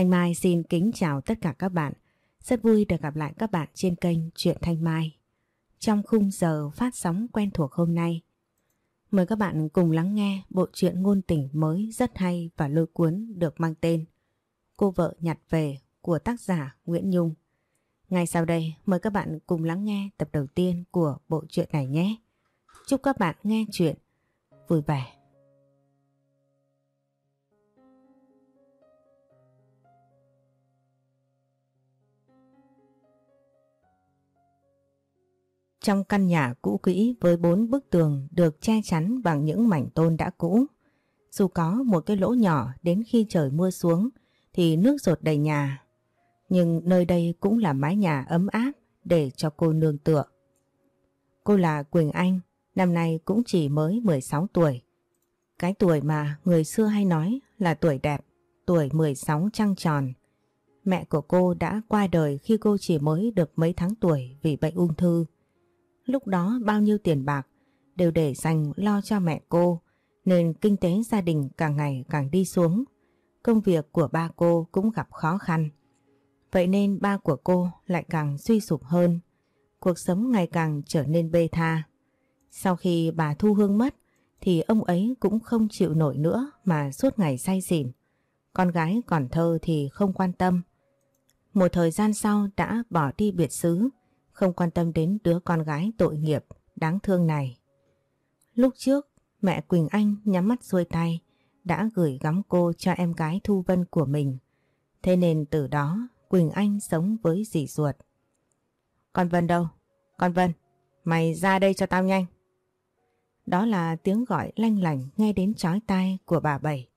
Thanh Mai xin kính chào tất cả các bạn. Rất vui được gặp lại các bạn trên kênh Truyện Thanh Mai. Trong khung giờ phát sóng quen thuộc hôm nay, mời các bạn cùng lắng nghe bộ truyện ngôn tình mới rất hay và lôi cuốn được mang tên Cô vợ nhặt về của tác giả Nguyễn Nhung. Ngay sau đây mời các bạn cùng lắng nghe tập đầu tiên của bộ truyện này nhé. Chúc các bạn nghe chuyện vui vẻ. Trong căn nhà cũ kỹ với bốn bức tường được che chắn bằng những mảnh tôn đã cũ. Dù có một cái lỗ nhỏ đến khi trời mưa xuống thì nước rột đầy nhà. Nhưng nơi đây cũng là mái nhà ấm áp để cho cô nương tựa. Cô là Quỳnh Anh, năm nay cũng chỉ mới 16 tuổi. Cái tuổi mà người xưa hay nói là tuổi đẹp, tuổi 16 trăng tròn. Mẹ của cô đã qua đời khi cô chỉ mới được mấy tháng tuổi vì bệnh ung thư. Lúc đó bao nhiêu tiền bạc đều để dành lo cho mẹ cô, nên kinh tế gia đình càng ngày càng đi xuống. Công việc của ba cô cũng gặp khó khăn. Vậy nên ba của cô lại càng suy sụp hơn. Cuộc sống ngày càng trở nên bê tha. Sau khi bà Thu Hương mất, thì ông ấy cũng không chịu nổi nữa mà suốt ngày say xỉn. Con gái còn thơ thì không quan tâm. Một thời gian sau đã bỏ đi biệt xứ không quan tâm đến đứa con gái tội nghiệp, đáng thương này. Lúc trước, mẹ Quỳnh Anh nhắm mắt xuôi tay, đã gửi gắm cô cho em gái Thu Vân của mình. Thế nên từ đó, Quỳnh Anh sống với dì ruột. Con Vân đâu? Con Vân, mày ra đây cho tao nhanh. Đó là tiếng gọi lanh lành nghe đến chói tai của bà Bảy,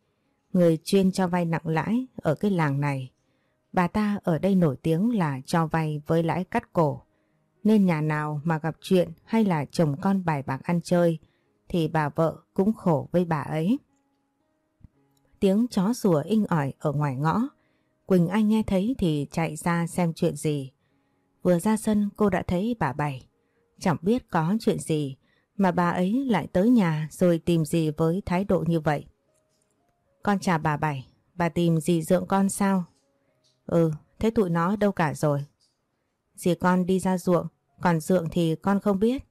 người chuyên cho vay nặng lãi ở cái làng này. Bà ta ở đây nổi tiếng là cho vay với lãi cắt cổ nên nhà nào mà gặp chuyện hay là chồng con bài bạc ăn chơi thì bà vợ cũng khổ với bà ấy. Tiếng chó sủa inh ỏi ở ngoài ngõ. Quỳnh Anh nghe thấy thì chạy ra xem chuyện gì. Vừa ra sân cô đã thấy bà Bảy. Chẳng biết có chuyện gì mà bà ấy lại tới nhà rồi tìm gì với thái độ như vậy. Con chào bà Bảy, bà tìm gì dưỡng con sao? Ừ, thế tụi nó đâu cả rồi. Dì con đi ra ruộng, còn Dượng thì con không biết.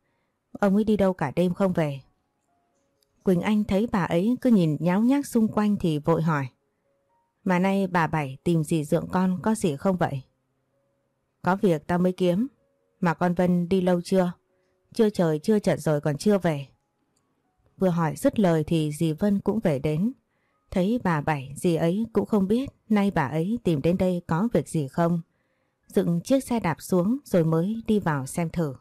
Ông ấy đi đâu cả đêm không về. Quỳnh Anh thấy bà ấy cứ nhìn nháo nhác xung quanh thì vội hỏi. Mà nay bà Bảy tìm gì Dượng con có gì không vậy? Có việc tao mới kiếm. Mà con Vân đi lâu chưa? Chưa trời chưa trận rồi còn chưa về. Vừa hỏi dứt lời thì dì Vân cũng về đến. Thấy bà Bảy dì ấy cũng không biết nay bà ấy tìm đến đây có việc gì không dựng chiếc xe đạp xuống rồi mới đi vào xem thử.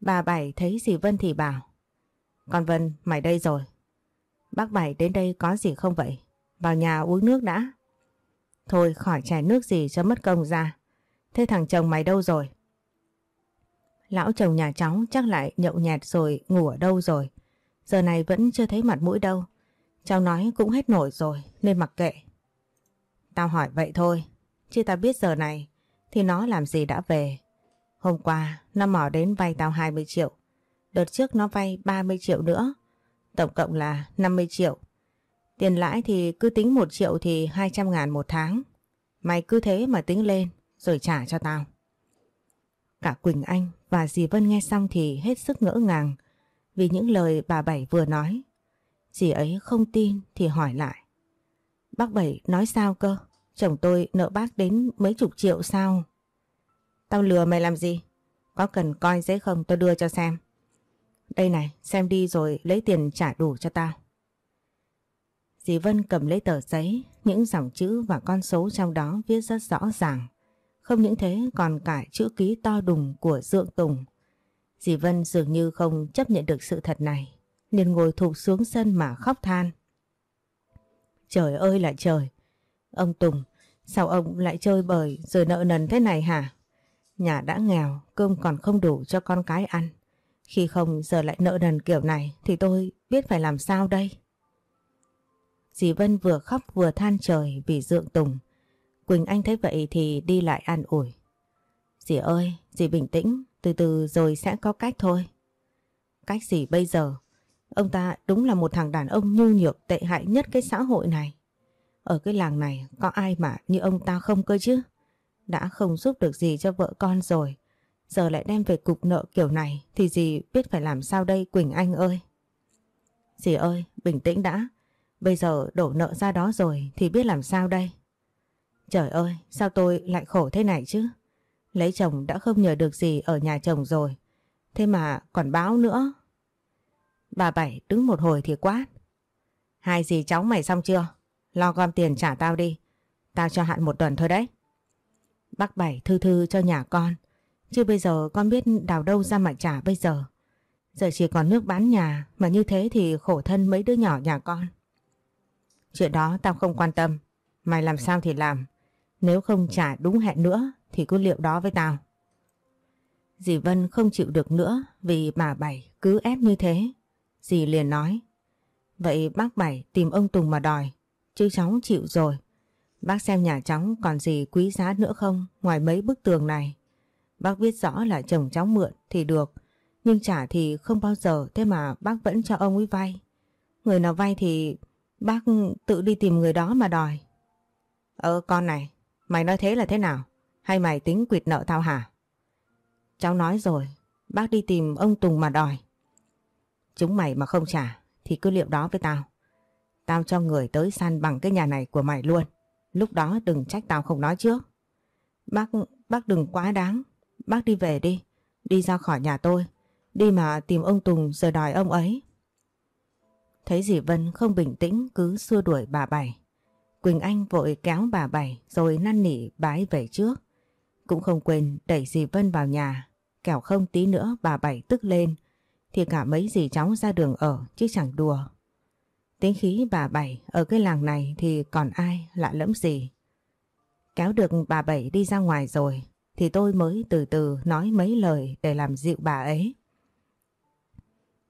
Bà Bảy thấy dì Vân thì bảo, Con Vân, mày đây rồi. Bác Bảy đến đây có gì không vậy? Vào nhà uống nước đã. Thôi, khỏi chảy nước gì cho mất công ra. Thế thằng chồng mày đâu rồi? Lão chồng nhà cháu chắc lại nhậu nhẹt rồi, ngủ ở đâu rồi. Giờ này vẫn chưa thấy mặt mũi đâu. Cháu nói cũng hết nổi rồi, nên mặc kệ. Tao hỏi vậy thôi. Chứ tao biết giờ này thì nó làm gì đã về. Hôm qua, nó mò đến vay tao 20 triệu. Đợt trước nó vay 30 triệu nữa. Tổng cộng là 50 triệu. Tiền lãi thì cứ tính 1 triệu thì 200 ngàn một tháng. Mày cứ thế mà tính lên, rồi trả cho tao. Cả Quỳnh Anh và dì Vân nghe xong thì hết sức ngỡ ngàng, vì những lời bà Bảy vừa nói. Dì ấy không tin thì hỏi lại. Bác Bảy nói sao cơ? Chồng tôi nợ bác đến mấy chục triệu sao? Tao lừa mày làm gì? Có cần coi giấy không tôi đưa cho xem. Đây này, xem đi rồi lấy tiền trả đủ cho tao. Dì Vân cầm lấy tờ giấy, những dòng chữ và con số trong đó viết rất rõ ràng. Không những thế còn cả chữ ký to đùng của Dượng Tùng. Dì Vân dường như không chấp nhận được sự thật này, liền ngồi thụp xuống sân mà khóc than. Trời ơi là trời! Ông Tùng, sao ông lại chơi bời rồi nợ nần thế này hả? Nhà đã nghèo, cơm còn không đủ cho con cái ăn. Khi không giờ lại nợ nần kiểu này thì tôi biết phải làm sao đây? Dì Vân vừa khóc vừa than trời vì dượng Tùng. Quỳnh Anh thấy vậy thì đi lại an ủi. Dì ơi, dì bình tĩnh, từ từ rồi sẽ có cách thôi. Cách gì bây giờ? Ông ta đúng là một thằng đàn ông nhu nhược tệ hại nhất cái xã hội này. Ở cái làng này có ai mà như ông ta không cơ chứ? Đã không giúp được gì cho vợ con rồi. Giờ lại đem về cục nợ kiểu này thì dì biết phải làm sao đây Quỳnh Anh ơi. Dì ơi, bình tĩnh đã. Bây giờ đổ nợ ra đó rồi thì biết làm sao đây? Trời ơi, sao tôi lại khổ thế này chứ? Lấy chồng đã không nhờ được gì ở nhà chồng rồi. Thế mà còn báo nữa. Bà Bảy đứng một hồi thì quát. Hai dì cháu mày xong chưa? Lo gom tiền trả tao đi. Tao cho hạn một tuần thôi đấy. Bác Bảy thư thư cho nhà con. Chứ bây giờ con biết đào đâu ra mà trả bây giờ. Giờ chỉ còn nước bán nhà, mà như thế thì khổ thân mấy đứa nhỏ nhà con. Chuyện đó tao không quan tâm. Mày làm sao thì làm. Nếu không trả đúng hẹn nữa, thì cứ liệu đó với tao. Dì Vân không chịu được nữa vì bà Bảy cứ ép như thế. Dì liền nói. Vậy bác Bảy tìm ông Tùng mà đòi. Chứ cháu chịu rồi. Bác xem nhà cháu còn gì quý giá nữa không ngoài mấy bức tường này. Bác biết rõ là chồng cháu mượn thì được. Nhưng trả thì không bao giờ thế mà bác vẫn cho ông ấy vay. Người nào vay thì bác tự đi tìm người đó mà đòi. Ờ con này, mày nói thế là thế nào? Hay mày tính quyệt nợ tao hả? Cháu nói rồi, bác đi tìm ông Tùng mà đòi. Chúng mày mà không trả thì cứ liệu đó với tao. Tao cho người tới san bằng cái nhà này của mày luôn. Lúc đó đừng trách tao không nói trước. Bác, bác đừng quá đáng. Bác đi về đi. Đi ra khỏi nhà tôi. Đi mà tìm ông Tùng rồi đòi ông ấy. Thấy dì Vân không bình tĩnh cứ xua đuổi bà Bảy. Quỳnh Anh vội kéo bà Bảy rồi năn nỉ bái về trước. Cũng không quên đẩy dì Vân vào nhà. Kẻo không tí nữa bà Bảy tức lên. Thì cả mấy dì cháu ra đường ở chứ chẳng đùa. Tính khí bà Bảy ở cái làng này thì còn ai, lạ lẫm gì. Kéo được bà Bảy đi ra ngoài rồi, thì tôi mới từ từ nói mấy lời để làm dịu bà ấy.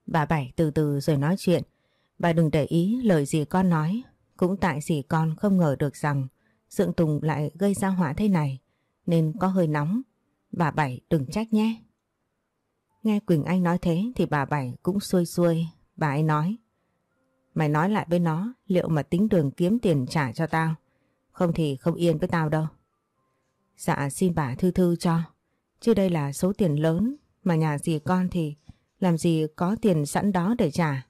Bà Bảy từ từ rồi nói chuyện. Bà đừng để ý lời gì con nói. Cũng tại gì con không ngờ được rằng Dượng Tùng lại gây ra họa thế này, nên có hơi nóng. Bà Bảy đừng trách nhé. Nghe Quỳnh Anh nói thế thì bà Bảy cũng xuôi xuôi. Bà ấy nói Mày nói lại với nó liệu mà tính đường kiếm tiền trả cho tao. Không thì không yên với tao đâu. Dạ xin bà thư thư cho. Chứ đây là số tiền lớn mà nhà dì con thì làm gì có tiền sẵn đó để trả.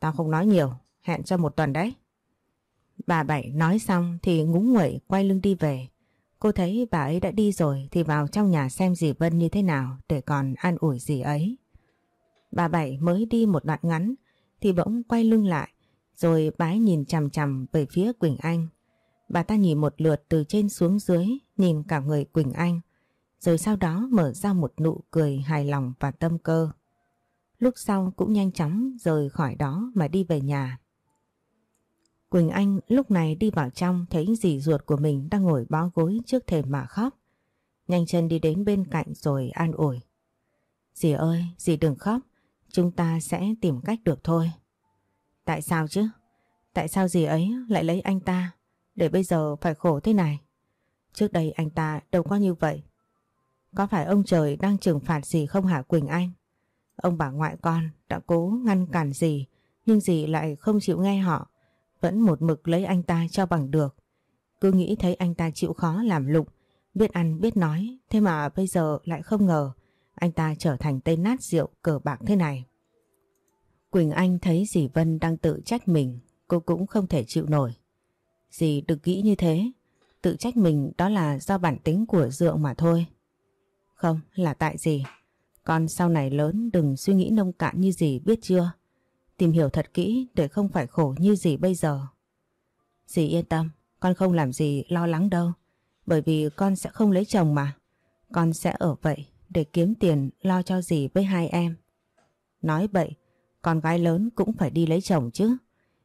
Tao không nói nhiều, hẹn cho một tuần đấy. Bà Bảy nói xong thì ngúng nguẩy quay lưng đi về. Cô thấy bà ấy đã đi rồi thì vào trong nhà xem dì Vân như thế nào để còn an ủi dì ấy. Bà Bảy mới đi một đoạn ngắn thì bỗng quay lưng lại rồi bái nhìn chằm chằm về phía Quỳnh Anh. Bà ta nhìn một lượt từ trên xuống dưới nhìn cả người Quỳnh Anh rồi sau đó mở ra một nụ cười hài lòng và tâm cơ. Lúc sau cũng nhanh chóng rời khỏi đó mà đi về nhà. Quỳnh Anh lúc này đi vào trong thấy dì ruột của mình đang ngồi bó gối trước thềm mà khóc. Nhanh chân đi đến bên cạnh rồi an ủi. Dì ơi, dì đừng khóc, chúng ta sẽ tìm cách được thôi. Tại sao chứ? Tại sao gì ấy lại lấy anh ta để bây giờ phải khổ thế này? Trước đây anh ta đâu có như vậy. Có phải ông trời đang trừng phạt gì không hả Quỳnh Anh? Ông bà ngoại con đã cố ngăn cản gì nhưng dì lại không chịu nghe họ. Vẫn một mực lấy anh ta cho bằng được. Cứ nghĩ thấy anh ta chịu khó làm lụng, biết ăn biết nói, thế mà bây giờ lại không ngờ anh ta trở thành tên nát rượu cờ bạc thế này. Quỳnh Anh thấy dì Vân đang tự trách mình, cô cũng không thể chịu nổi. Dì đừng nghĩ như thế, tự trách mình đó là do bản tính của dượng mà thôi. Không, là tại gì? Con sau này lớn đừng suy nghĩ nông cạn như dì biết chưa? Tìm hiểu thật kỹ để không phải khổ như dì bây giờ. Dì yên tâm, con không làm gì lo lắng đâu. Bởi vì con sẽ không lấy chồng mà. Con sẽ ở vậy để kiếm tiền lo cho gì với hai em. Nói vậy, con gái lớn cũng phải đi lấy chồng chứ.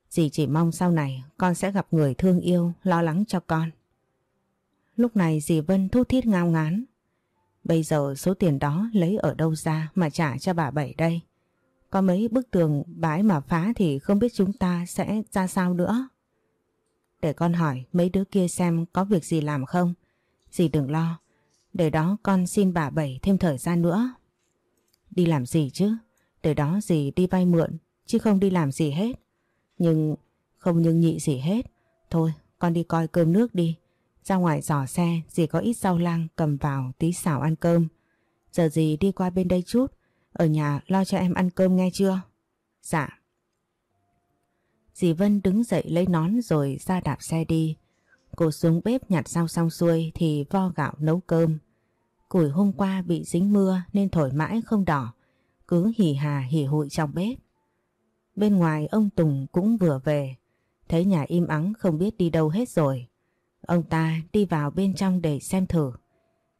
Dì chỉ mong sau này con sẽ gặp người thương yêu, lo lắng cho con. Lúc này dì Vân thút thít ngao ngán. Bây giờ số tiền đó lấy ở đâu ra mà trả cho bà Bảy đây? Có mấy bức tường bãi mà phá thì không biết chúng ta sẽ ra sao nữa. Để con hỏi mấy đứa kia xem có việc gì làm không. Dì đừng lo. Để đó con xin bà Bảy thêm thời gian nữa. Đi làm gì chứ? Để đó gì đi vay mượn chứ không đi làm gì hết. Nhưng không nhưng nhị gì hết. Thôi con đi coi cơm nước đi. Ra ngoài giỏ xe, dì có ít rau lang cầm vào tí xào ăn cơm. Giờ dì đi qua bên đây chút, ở nhà lo cho em ăn cơm nghe chưa? Dạ. Dì Vân đứng dậy lấy nón rồi ra đạp xe đi. Cô xuống bếp nhặt rau xong xuôi thì vo gạo nấu cơm. Củi hôm qua bị dính mưa nên thổi mãi không đỏ, cứ hì hà hỉ hụi trong bếp. Bên ngoài ông Tùng cũng vừa về, thấy nhà im ắng không biết đi đâu hết rồi. Ông ta đi vào bên trong để xem thử.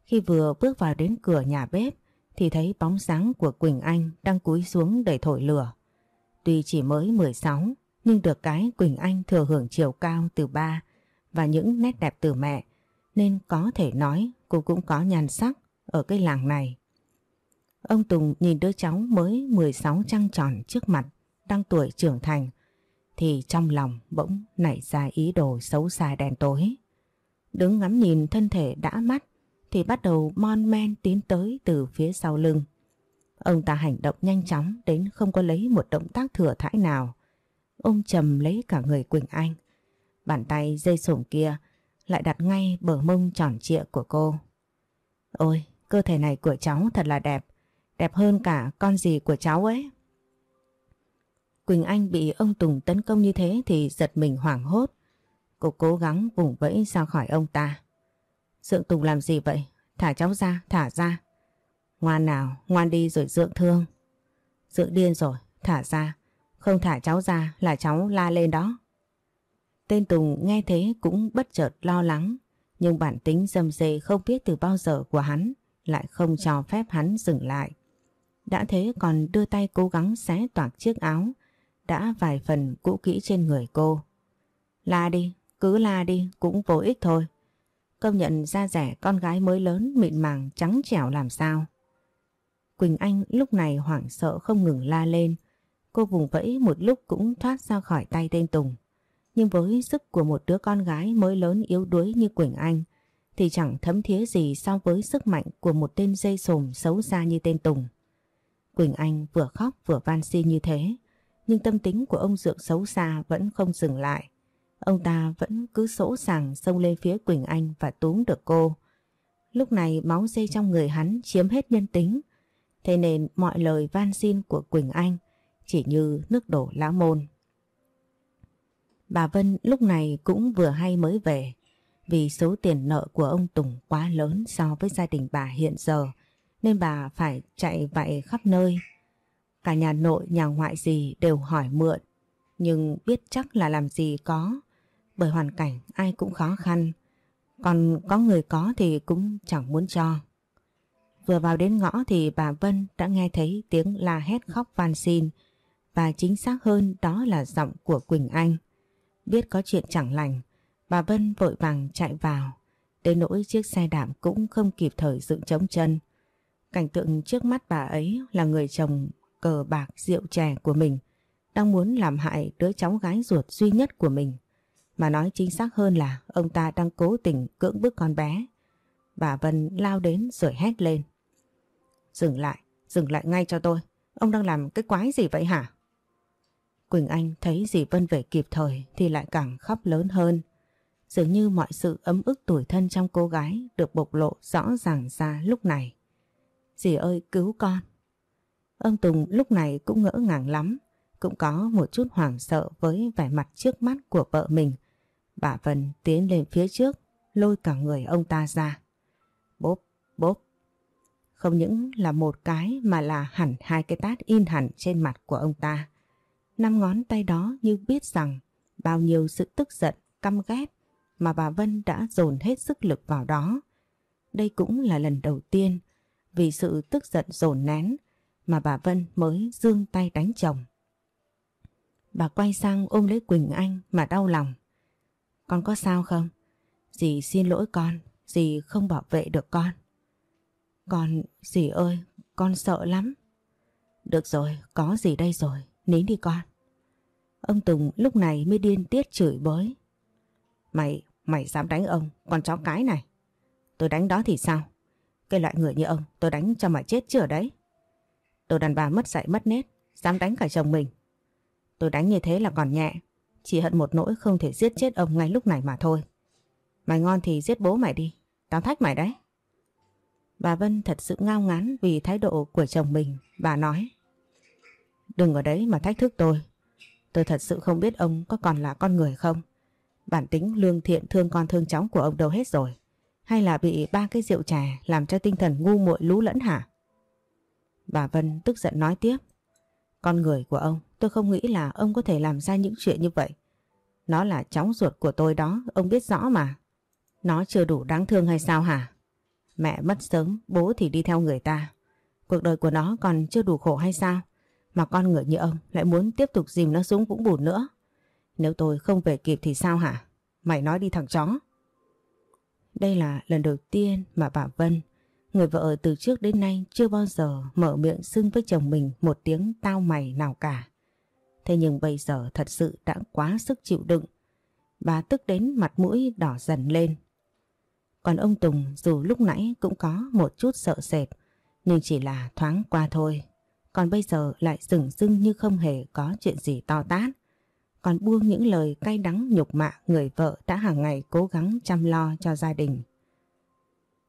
Khi vừa bước vào đến cửa nhà bếp thì thấy bóng sáng của Quỳnh Anh đang cúi xuống để thổi lửa. Tuy chỉ mới 16 nhưng được cái Quỳnh Anh thừa hưởng chiều cao từ ba và những nét đẹp từ mẹ, nên có thể nói cô cũng có nhan sắc ở cái làng này. Ông Tùng nhìn đứa cháu mới 16 trăng tròn trước mặt, đang tuổi trưởng thành, thì trong lòng bỗng nảy ra ý đồ xấu xa đen tối. Đứng ngắm nhìn thân thể đã mắt, thì bắt đầu mon men tiến tới từ phía sau lưng. Ông ta hành động nhanh chóng đến không có lấy một động tác thừa thãi nào. ông trầm lấy cả người Quỳnh Anh. Bàn tay dây sủng kia lại đặt ngay bờ mông tròn trịa của cô. Ôi, cơ thể này của cháu thật là đẹp. Đẹp hơn cả con gì của cháu ấy. Quỳnh Anh bị ông Tùng tấn công như thế thì giật mình hoảng hốt. Cô cố gắng vùng vẫy ra khỏi ông ta. Dượng Tùng làm gì vậy? Thả cháu ra, thả ra. Ngoan nào, ngoan đi rồi Dượng thương. Dượng điên rồi, thả ra. Không thả cháu ra là cháu la lên đó. Tên Tùng nghe thế cũng bất chợt lo lắng. Nhưng bản tính dâm dê không biết từ bao giờ của hắn lại không cho phép hắn dừng lại. Đã thế còn đưa tay cố gắng xé toạc chiếc áo đã vài phần cũ kỹ trên người cô. La đi, cứ la đi cũng vô ích thôi. Công nhận da rẻ con gái mới lớn mịn màng trắng trẻo làm sao. Quỳnh Anh lúc này hoảng sợ không ngừng la lên. Cô vùng vẫy một lúc cũng thoát ra khỏi tay tên Tùng. Nhưng với sức của một đứa con gái mới lớn yếu đuối như Quỳnh Anh, thì chẳng thấm thía gì so với sức mạnh của một tên dây sồm xấu xa như tên Tùng. Quỳnh Anh vừa khóc vừa van xin như thế, nhưng tâm tính của ông Dượng xấu xa vẫn không dừng lại. Ông ta vẫn cứ sỗ sàng xông lên phía Quỳnh Anh và túm được cô. Lúc này máu dây trong người hắn chiếm hết nhân tính. Thế nên mọi lời van xin của Quỳnh Anh chỉ như nước đổ lá môn. Bà Vân lúc này cũng vừa hay mới về vì số tiền nợ của ông Tùng quá lớn so với gia đình bà hiện giờ nên bà phải chạy vạy khắp nơi Cả nhà nội nhà ngoại gì đều hỏi mượn, nhưng biết chắc là làm gì có, bởi hoàn cảnh ai cũng khó khăn, còn có người có thì cũng chẳng muốn cho. Vừa vào đến ngõ thì bà Vân đã nghe thấy tiếng la hét khóc van xin và chính xác hơn đó là giọng của Quỳnh Anh. Biết có chuyện chẳng lành, bà Vân vội vàng chạy vào, đến nỗi chiếc xe đạp cũng không kịp thời dựng chống chân. Cảnh tượng trước mắt bà ấy là người chồng cờ bạc rượu chè của mình đang muốn làm hại đứa cháu gái ruột duy nhất của mình. Mà nói chính xác hơn là ông ta đang cố tình cưỡng bức con bé. Bà Vân lao đến rồi hét lên. Dừng lại, dừng lại ngay cho tôi. Ông đang làm cái quái gì vậy hả? Quỳnh Anh thấy dì Vân về kịp thời thì lại càng khóc lớn hơn. Dường như mọi sự ấm ức tuổi thân trong cô gái được bộc lộ rõ ràng ra lúc này. Dì ơi cứu con, Ông Tùng lúc này cũng ngỡ ngàng lắm, cũng có một chút hoảng sợ với vẻ mặt trước mắt của vợ mình. Bà Vân tiến lên phía trước, lôi cả người ông ta ra. Bốp, bốp. Không những là một cái mà là hẳn hai cái tát in hẳn trên mặt của ông ta. Năm ngón tay đó như biết rằng bao nhiêu sự tức giận, căm ghét mà bà Vân đã dồn hết sức lực vào đó. Đây cũng là lần đầu tiên vì sự tức giận dồn nén mà bà Vân mới dương tay đánh chồng. Bà quay sang ôm lấy Quỳnh Anh mà đau lòng. Con có sao không? Dì xin lỗi con, dì không bảo vệ được con. Con, dì ơi, con sợ lắm. Được rồi, có gì đây rồi, nín đi con. Ông Tùng lúc này mới điên tiết chửi bới. Mày, mày dám đánh ông, con chó cái này. Tôi đánh đó thì sao? Cái loại người như ông tôi đánh cho mà chết chưa đấy. tôi đàn bà mất dạy mất nết, dám đánh cả chồng mình. Tôi đánh như thế là còn nhẹ, chỉ hận một nỗi không thể giết chết ông ngay lúc này mà thôi. Mày ngon thì giết bố mày đi, tao thách mày đấy. Bà Vân thật sự ngao ngán vì thái độ của chồng mình. Bà nói. Đừng ở đấy mà thách thức tôi. Tôi thật sự không biết ông có còn là con người không. Bản tính lương thiện thương con thương cháu của ông đâu hết rồi. Hay là bị ba cái rượu trà làm cho tinh thần ngu muội lú lẫn hả? Bà Vân tức giận nói tiếp. Con người của ông, tôi không nghĩ là ông có thể làm ra những chuyện như vậy. Nó là cháu ruột của tôi đó, ông biết rõ mà. Nó chưa đủ đáng thương hay sao hả? Mẹ mất sớm, bố thì đi theo người ta. Cuộc đời của nó còn chưa đủ khổ hay sao? Mà con người như ông lại muốn tiếp tục dìm nó xuống vũng bùn nữa. Nếu tôi không về kịp thì sao hả? Mày nói đi thằng chó. Đây là lần đầu tiên mà bà Vân, người vợ từ trước đến nay chưa bao giờ mở miệng xưng với chồng mình một tiếng tao mày nào cả. Thế nhưng bây giờ thật sự đã quá sức chịu đựng. Bà tức đến mặt mũi đỏ dần lên. Còn ông Tùng dù lúc nãy cũng có một chút sợ sệt, nhưng chỉ là thoáng qua thôi. Còn bây giờ lại dừng sưng như không hề có chuyện gì to tát. Còn buông những lời cay đắng nhục mạ người vợ đã hàng ngày cố gắng chăm lo cho gia đình.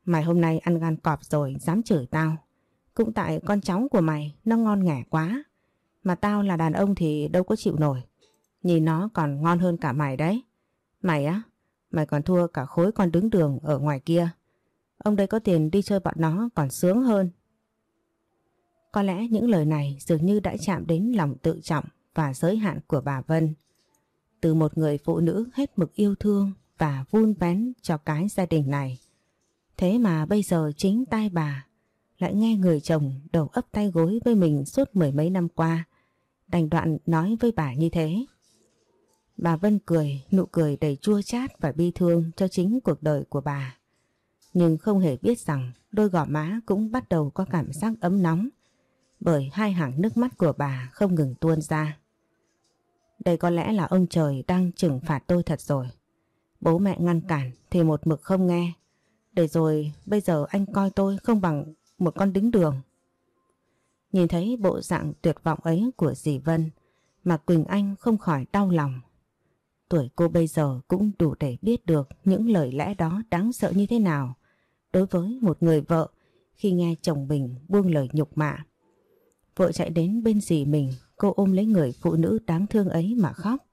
Mày hôm nay ăn gan cọp rồi dám chửi tao. Cũng tại con cháu của mày nó ngon nghẻ quá. Mà tao là đàn ông thì đâu có chịu nổi. Nhìn nó còn ngon hơn cả mày đấy. Mày á, Mày còn thua cả khối con đứng đường ở ngoài kia. Ông đây có tiền đi chơi bọn nó còn sướng hơn. Có lẽ những lời này dường như đã chạm đến lòng tự trọng và giới hạn của bà Vân. Từ một người phụ nữ hết mực yêu thương và vun vén cho cái gia đình này. Thế mà bây giờ chính tai bà lại nghe người chồng đầu ấp tay gối với mình suốt mười mấy năm qua. Đành đoạn nói với bà như thế. Bà Vân cười, nụ cười đầy chua chát và bi thương cho chính cuộc đời của bà. Nhưng không hề biết rằng đôi gò má cũng bắt đầu có cảm giác ấm nóng bởi hai hàng nước mắt của bà không ngừng tuôn ra. Đây có lẽ là ông trời đang trừng phạt tôi thật rồi. Bố mẹ ngăn cản thì một mực không nghe. Để rồi bây giờ anh coi tôi không bằng một con đứng đường. Nhìn thấy bộ dạng tuyệt vọng ấy của dì Vân mà Quỳnh Anh không khỏi đau lòng Tuổi cô bây giờ cũng đủ để biết được những lời lẽ đó đáng sợ như thế nào đối với một người vợ khi nghe chồng mình buông lời nhục mạ. Vợ chạy đến bên dì mình, cô ôm lấy người phụ nữ đáng thương ấy mà khóc.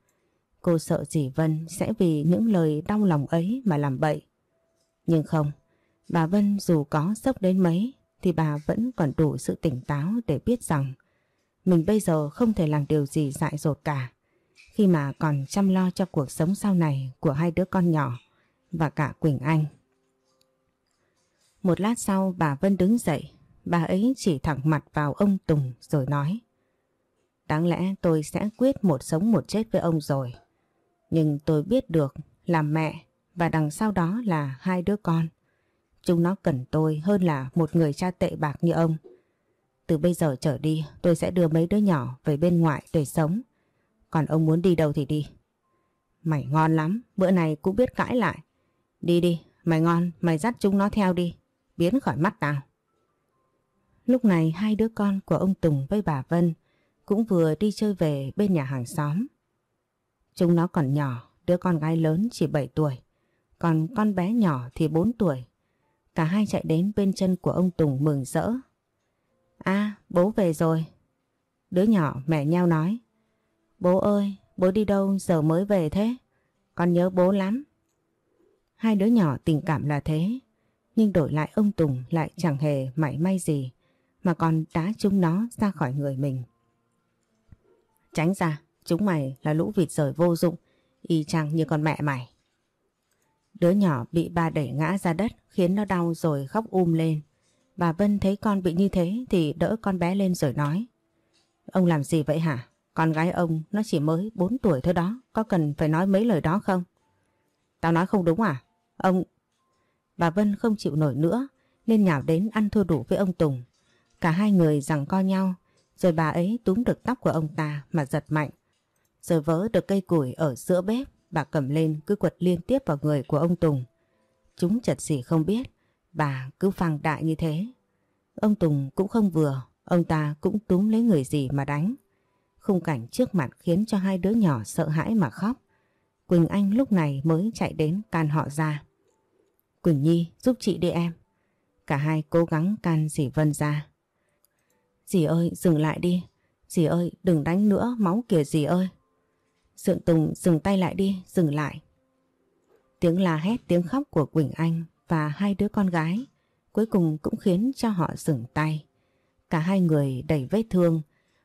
Cô sợ dì Vân sẽ vì những lời đau lòng ấy mà làm bậy. Nhưng không, bà Vân dù có sốc đến mấy thì bà vẫn còn đủ sự tỉnh táo để biết rằng mình bây giờ không thể làm điều gì dại dột cả khi mà còn chăm lo cho cuộc sống sau này của hai đứa con nhỏ và cả Quỳnh Anh. Một lát sau bà Vân đứng dậy, bà ấy chỉ thẳng mặt vào ông Tùng rồi nói Đáng lẽ tôi sẽ quyết một sống một chết với ông rồi. Nhưng tôi biết được là mẹ và đằng sau đó là hai đứa con. Chúng nó cần tôi hơn là một người cha tệ bạc như ông. Từ bây giờ trở đi tôi sẽ đưa mấy đứa nhỏ về bên ngoại để sống. Còn ông muốn đi đâu thì đi. Mày ngon lắm, bữa này cũng biết cãi lại. Đi đi, mày ngon, mày dắt chúng nó theo đi. Biến khỏi mắt tao. Lúc này hai đứa con của ông Tùng với bà Vân cũng vừa đi chơi về bên nhà hàng xóm. Chúng nó còn nhỏ, đứa con gái lớn chỉ 7 tuổi, còn con bé nhỏ thì 4 tuổi. Cả hai chạy đến bên chân của ông Tùng mừng rỡ. À, bố về rồi. Đứa nhỏ mẹ nhau nói. Bố ơi, bố đi đâu giờ mới về thế? Con nhớ bố lắm. Hai đứa nhỏ tình cảm là thế, nhưng đổi lại ông Tùng lại chẳng hề mảy may gì, mà còn đá chúng nó ra khỏi người mình. Tránh ra, chúng mày là lũ vịt rời vô dụng, y chang như con mẹ mày. Đứa nhỏ bị ba đẩy ngã ra đất khiến nó đau rồi khóc um lên. Bà Vân thấy con bị như thế thì đỡ con bé lên rồi nói. Ông làm gì vậy hả? Con gái ông nó chỉ mới 4 tuổi thôi đó, có cần phải nói mấy lời đó không? Tao nói không đúng à? Ông... Bà Vân không chịu nổi nữa nên nhào đến ăn thua đủ với ông Tùng. Cả hai người rằng co nhau rồi bà ấy túm được tóc của ông ta mà giật mạnh. Rồi vỡ được cây củi ở giữa bếp bà cầm lên cứ quật liên tiếp vào người của ông Tùng. Chúng chật gì không biết, bà cứ phang đại như thế. Ông Tùng cũng không vừa, ông ta cũng túm lấy người gì mà đánh. Khung cảnh trước mặt khiến cho hai đứa nhỏ sợ hãi mà khóc. Quỳnh Anh lúc này mới chạy đến can họ ra. Quỳnh Nhi giúp chị đi em. Cả hai cố gắng can dì Vân ra. Dì ơi dừng lại đi. Dì ơi đừng đánh nữa máu kìa dì ơi. Dượng Tùng dừng tay lại đi, dừng lại. Tiếng la hét tiếng khóc của Quỳnh Anh và hai đứa con gái cuối cùng cũng khiến cho họ dừng tay. Cả hai người đầy vết thương,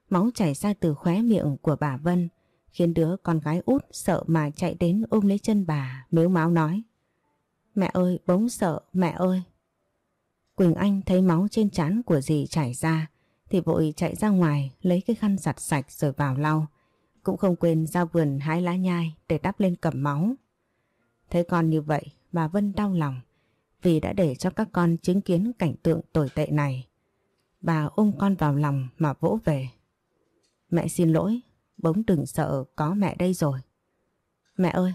máu chảy ra từ khóe miệng của bà Vân khiến đứa con gái út sợ mà chạy đến ôm lấy chân bà mếu máu nói. Mẹ ơi, bống sợ, mẹ ơi. Quỳnh Anh thấy máu trên trán của dì chảy ra thì vội chạy ra ngoài lấy cái khăn giặt sạch rồi vào lau. Cũng không quên ra vườn hái lá nhai để đắp lên cầm máu. Thấy con như vậy, bà Vân đau lòng vì đã để cho các con chứng kiến cảnh tượng tồi tệ này. Bà ôm con vào lòng mà vỗ về. Mẹ xin lỗi, bỗng đừng sợ có mẹ đây rồi. Mẹ ơi,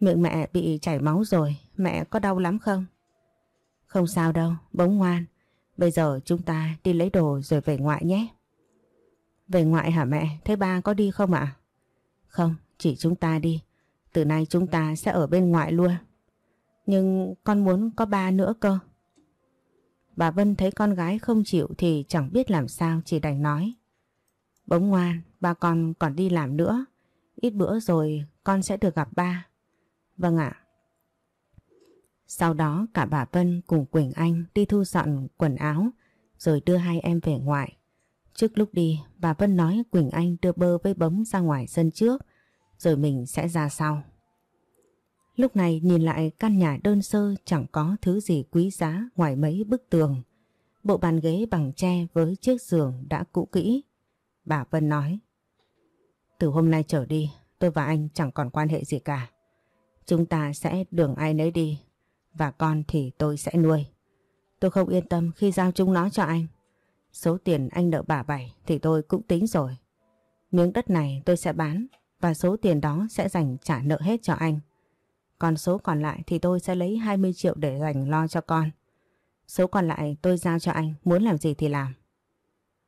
miệng mẹ bị chảy máu rồi, mẹ có đau lắm không? Không sao đâu, bỗng ngoan. Bây giờ chúng ta đi lấy đồ rồi về ngoại nhé. Về ngoại hả mẹ? Thế ba có đi không ạ? Không, chỉ chúng ta đi. Từ nay chúng ta sẽ ở bên ngoại luôn. Nhưng con muốn có ba nữa cơ. Bà Vân thấy con gái không chịu thì chẳng biết làm sao chỉ đành nói. Bỗng ngoan, ba con còn đi làm nữa. Ít bữa rồi con sẽ được gặp ba. Vâng ạ. Sau đó cả bà Vân cùng Quỳnh Anh đi thu dọn quần áo rồi đưa hai em về ngoại. Trước lúc đi, bà Vân nói Quỳnh Anh đưa bơ với bấm ra ngoài sân trước rồi mình sẽ ra sau. Lúc này nhìn lại căn nhà đơn sơ chẳng có thứ gì quý giá ngoài mấy bức tường. Bộ bàn ghế bằng tre với chiếc giường đã cũ kỹ. Bà Vân nói. Từ hôm nay trở đi, tôi và anh chẳng còn quan hệ gì cả. Chúng ta sẽ đường ai nấy đi, và con thì tôi sẽ nuôi. Tôi không yên tâm khi giao chúng nó cho anh. Số tiền anh nợ bà Bảy thì tôi cũng tính rồi. Miếng đất này tôi sẽ bán và số tiền đó sẽ dành trả nợ hết cho anh. Còn số còn lại thì tôi sẽ lấy 20 triệu để dành lo cho con. Số còn lại tôi giao cho anh, muốn làm gì thì làm.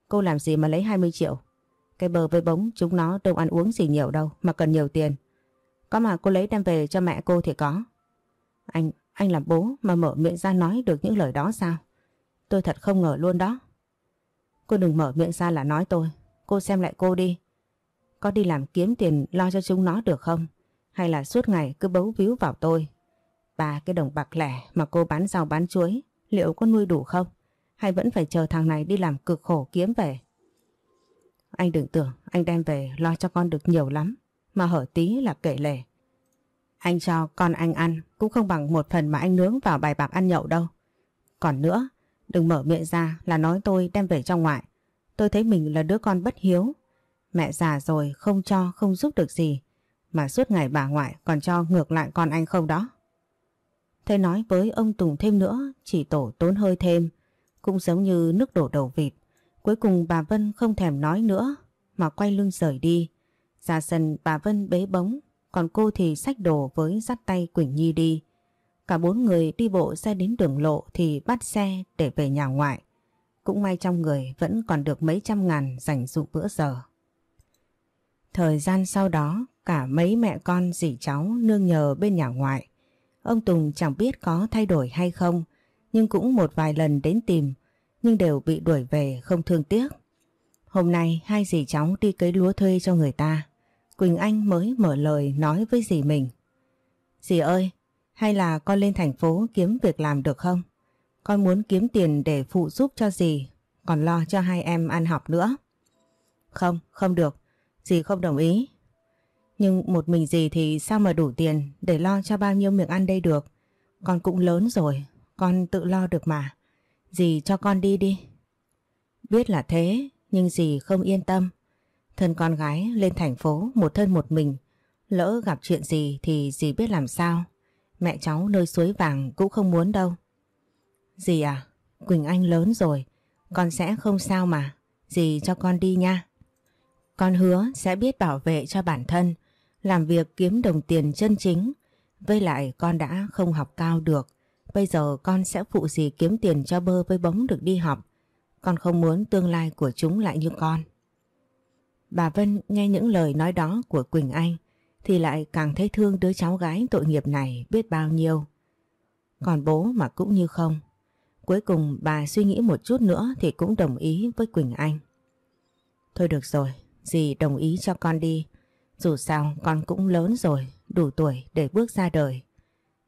Cô làm gì mà lấy 20 triệu? Cái bờ với bóng chúng nó đâu ăn uống gì nhiều đâu mà cần nhiều tiền. Có mà cô lấy đem về cho mẹ cô thì có. Anh, anh làm bố mà mở miệng ra nói được những lời đó sao? Tôi thật không ngờ luôn đó. Cô đừng mở miệng ra là nói tôi. Cô xem lại cô đi. Có đi làm kiếm tiền lo cho chúng nó được không? Hay là suốt ngày cứ bấu víu vào tôi? Ba cái đồng bạc lẻ mà cô bán rau bán chuối, liệu có nuôi đủ không? Hay vẫn phải chờ thằng này đi làm cực khổ kiếm về? Anh đừng tưởng anh đem về lo cho con được nhiều lắm, mà hở tí là kể lể. Anh cho con anh ăn cũng không bằng một phần mà anh nướng vào bài bạc ăn nhậu đâu. Còn nữa, đừng mở miệng ra là nói tôi đem về trong ngoại. Tôi thấy mình là đứa con bất hiếu. Mẹ già rồi không cho không giúp được gì mà suốt ngày bà ngoại còn cho ngược lại con anh không đó. Thế nói với ông Tùng thêm nữa chỉ tổ tốn hơi thêm cũng giống như nước đổ đầu vịt. Cuối cùng bà Vân không thèm nói nữa mà quay lưng rời đi. Ra sân bà Vân bế bóng còn cô thì xách đồ với dắt tay Quỳnh Nhi đi. Cả bốn người đi bộ xe đến đường lộ thì bắt xe để về nhà ngoại. Cũng may trong người vẫn còn được mấy trăm ngàn dành dụ bữa giờ. Thời gian sau đó, cả mấy mẹ con dì cháu nương nhờ bên nhà ngoại. Ông Tùng chẳng biết có thay đổi hay không, nhưng cũng một vài lần đến tìm, nhưng đều bị đuổi về không thương tiếc. Hôm nay hai dì cháu đi cấy lúa thuê cho người ta. Quỳnh Anh mới mở lời nói với dì mình. Dì ơi, hay là con lên thành phố kiếm việc làm được không? Con muốn kiếm tiền để phụ giúp cho dì, còn lo cho hai em ăn học nữa. Không, không được, dì không đồng ý. Nhưng một mình dì thì sao mà đủ tiền để lo cho bao nhiêu miệng ăn đây được. Con cũng lớn rồi, con tự lo được mà. Dì cho con đi đi. Biết là thế, nhưng dì không yên tâm. Thân con gái lên thành phố một thân một mình. Lỡ gặp chuyện gì thì dì biết làm sao. Mẹ cháu nơi suối vàng cũng không muốn đâu. Dì à, Quỳnh Anh lớn rồi. Con sẽ không sao mà. Dì cho con đi nha. Con hứa sẽ biết bảo vệ cho bản thân. Làm việc kiếm đồng tiền chân chính. Với lại con đã không học cao được. Bây giờ con sẽ phụ dì kiếm tiền cho bơ với bóng được đi học. Con không muốn tương lai của chúng lại như con. Bà Vân nghe những lời nói đó của Quỳnh Anh thì lại càng thấy thương đứa cháu gái tội nghiệp này biết bao nhiêu. Còn bố mà cũng như không. Cuối cùng bà suy nghĩ một chút nữa thì cũng đồng ý với Quỳnh Anh. Thôi được rồi, dì đồng ý cho con đi. Dù sao con cũng lớn rồi, đủ tuổi để bước ra đời.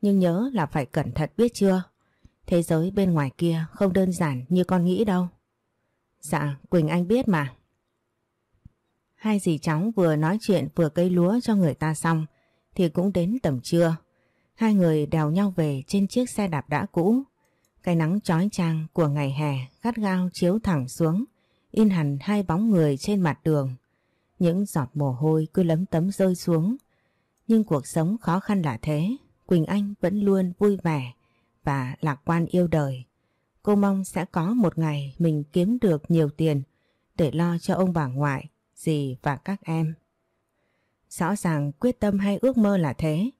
Nhưng nhớ là phải cẩn thận biết chưa? Thế giới bên ngoài kia không đơn giản như con nghĩ đâu. Dạ, Quỳnh Anh biết mà. Hai dì cháu vừa nói chuyện vừa cây lúa cho người ta xong thì cũng đến tầm trưa. Hai người đèo nhau về trên chiếc xe đạp đã cũ. Cái nắng chói chang của ngày hè gắt gao chiếu thẳng xuống, in hẳn hai bóng người trên mặt đường. Những giọt mồ hôi cứ lấm tấm rơi xuống. Nhưng cuộc sống khó khăn là thế, Quỳnh Anh vẫn luôn vui vẻ và lạc quan yêu đời. Cô mong sẽ có một ngày mình kiếm được nhiều tiền để lo cho ông bà ngoại, dì và các em. Rõ ràng quyết tâm hay ước mơ là thế,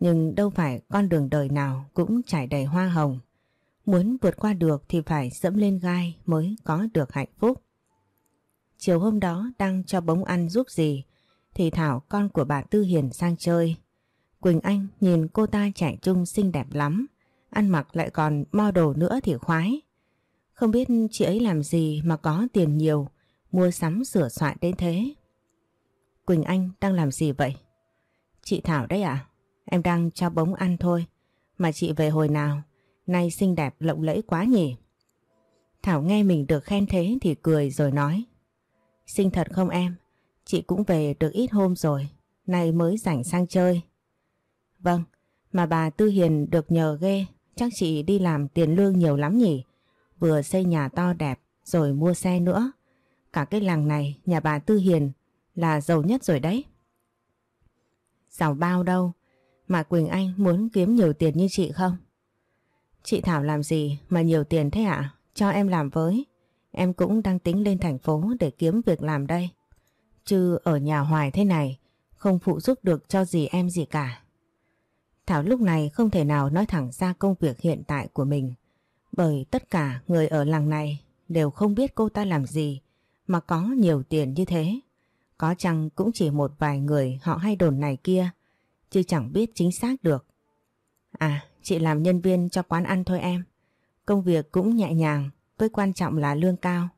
nhưng đâu phải con đường đời nào cũng trải đầy hoa hồng. Muốn vượt qua được thì phải dẫm lên gai mới có được hạnh phúc. Chiều hôm đó đang cho bóng ăn giúp gì thì Thảo con của bà Tư Hiền sang chơi. Quỳnh Anh nhìn cô ta trẻ trung xinh đẹp lắm, ăn mặc lại còn model nữa thì khoái. Không biết chị ấy làm gì mà có tiền nhiều, mua sắm sửa soạn đến thế. Quỳnh Anh đang làm gì vậy? Chị Thảo đấy à? Em đang cho bóng ăn thôi. Mà chị về hồi nào? Nay xinh đẹp lộng lẫy quá nhỉ? Thảo nghe mình được khen thế thì cười rồi nói. Xinh thật không em? Chị cũng về được ít hôm rồi. Nay mới rảnh sang chơi. Vâng, mà bà Tư Hiền được nhờ ghê. Chắc chị đi làm tiền lương nhiều lắm nhỉ? Vừa xây nhà to đẹp rồi mua xe nữa. Cả cái làng này nhà bà Tư Hiền là giàu nhất rồi đấy. Giàu bao đâu, mà Quỳnh Anh muốn kiếm nhiều tiền như chị không? Chị Thảo làm gì mà nhiều tiền thế ạ? Cho em làm với. Em cũng đang tính lên thành phố để kiếm việc làm đây. Chứ ở nhà hoài thế này không phụ giúp được cho gì em gì cả. Thảo lúc này không thể nào nói thẳng ra công việc hiện tại của mình. Bởi tất cả người ở làng này đều không biết cô ta làm gì mà có nhiều tiền như thế. Có chăng cũng chỉ một vài người họ hay đồn này kia, chứ chẳng biết chính xác được. À, chị làm nhân viên cho quán ăn thôi em. Công việc cũng nhẹ nhàng, với quan trọng là lương cao.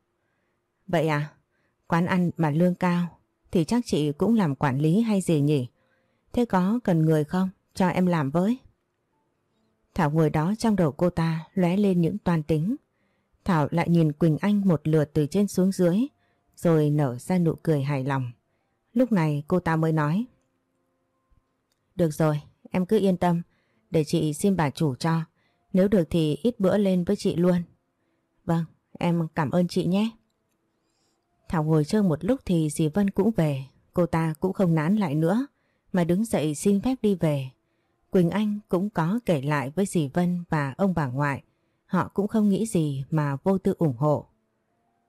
Vậy à, quán ăn mà lương cao thì chắc chị cũng làm quản lý hay gì nhỉ? Thế có cần người không? Cho em làm với. Thảo ngồi đó trong đầu cô ta lóe lên những toàn tính. Thảo lại nhìn Quỳnh Anh một lượt từ trên xuống dưới rồi nở ra nụ cười hài lòng. Lúc này cô ta mới nói. Được rồi, em cứ yên tâm, để chị xin bà chủ cho. Nếu được thì ít bữa lên với chị luôn. Vâng, em cảm ơn chị nhé. Thảo ngồi chơi một lúc thì dì Vân cũng về. Cô ta cũng không nán lại nữa, mà đứng dậy xin phép đi về. Quỳnh Anh cũng có kể lại với dì Vân và ông bà ngoại. Họ cũng không nghĩ gì mà vô tư ủng hộ.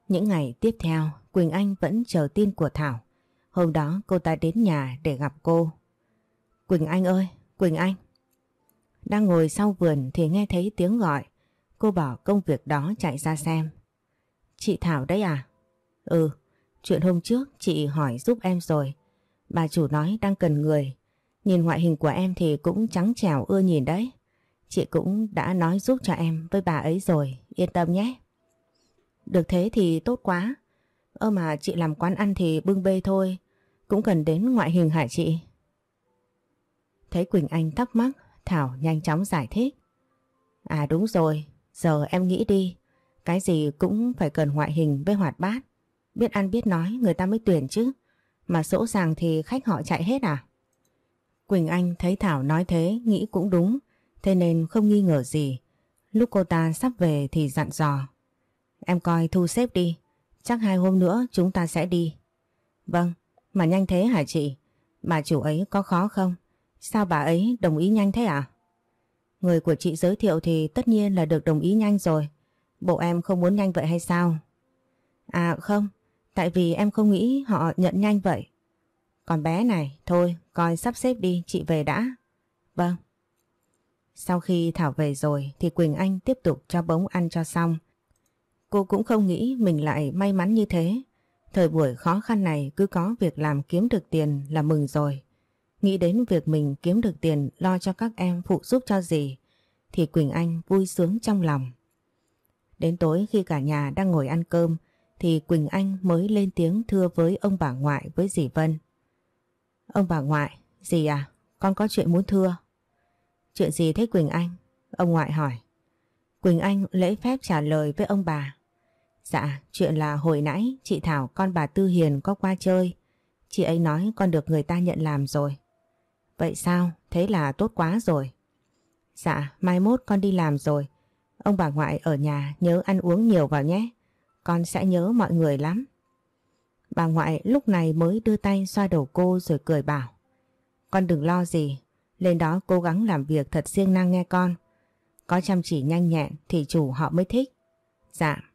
Những ngày tiếp theo, Quỳnh Anh vẫn chờ tin của Thảo. Hôm đó cô ta đến nhà để gặp cô. Quỳnh Anh ơi, Quỳnh Anh. Đang ngồi sau vườn thì nghe thấy tiếng gọi. Cô bỏ công việc đó chạy ra xem. Chị Thảo đấy à? Ừ, chuyện hôm trước chị hỏi giúp em rồi. Bà chủ nói đang cần người. Nhìn ngoại hình của em thì cũng trắng trẻo ưa nhìn đấy. Chị cũng đã nói giúp cho em với bà ấy rồi, yên tâm nhé. Được thế thì tốt quá. Ơ mà chị làm quán ăn thì bưng bê thôi, cũng cần đến ngoại hình hả chị? Thấy Quỳnh Anh thắc mắc, Thảo nhanh chóng giải thích. À đúng rồi, giờ em nghĩ đi, cái gì cũng phải cần ngoại hình với hoạt bát. Biết ăn biết nói người ta mới tuyển chứ, mà sỗ sàng thì khách họ chạy hết à? Quỳnh Anh thấy Thảo nói thế nghĩ cũng đúng, thế nên không nghi ngờ gì. Lúc cô ta sắp về thì dặn dò. Em coi thu xếp đi, chắc hai hôm nữa chúng ta sẽ đi. Vâng, mà nhanh thế hả chị? Bà chủ ấy có khó không? Sao bà ấy đồng ý nhanh thế à? Người của chị giới thiệu thì tất nhiên là được đồng ý nhanh rồi. Bộ em không muốn nhanh vậy hay sao? À không, tại vì em không nghĩ họ nhận nhanh vậy. Còn bé này, thôi coi sắp xếp đi, chị về đã. Vâng. Sau khi Thảo về rồi thì Quỳnh Anh tiếp tục cho bống ăn cho xong. Cô cũng không nghĩ mình lại may mắn như thế. Thời buổi khó khăn này cứ có việc làm kiếm được tiền là mừng rồi. Nghĩ đến việc mình kiếm được tiền lo cho các em phụ giúp cho gì thì Quỳnh Anh vui sướng trong lòng. Đến tối khi cả nhà đang ngồi ăn cơm thì Quỳnh Anh mới lên tiếng thưa với ông bà ngoại với dì Vân. Ông bà ngoại, dì à, con có chuyện muốn thưa. Chuyện gì thế Quỳnh Anh? Ông ngoại hỏi. Quỳnh Anh lễ phép trả lời với ông bà. Dạ, chuyện là hồi nãy chị Thảo con bà Tư Hiền có qua chơi. Chị ấy nói con được người ta nhận làm rồi. Vậy sao? Thế là tốt quá rồi. Dạ, mai mốt con đi làm rồi. Ông bà ngoại ở nhà nhớ ăn uống nhiều vào nhé. Con sẽ nhớ mọi người lắm. Bà ngoại lúc này mới đưa tay xoa đầu cô rồi cười bảo. Con đừng lo gì. Lên đó cố gắng làm việc thật siêng năng nghe con. Có chăm chỉ nhanh nhẹn thì chủ họ mới thích. Dạ.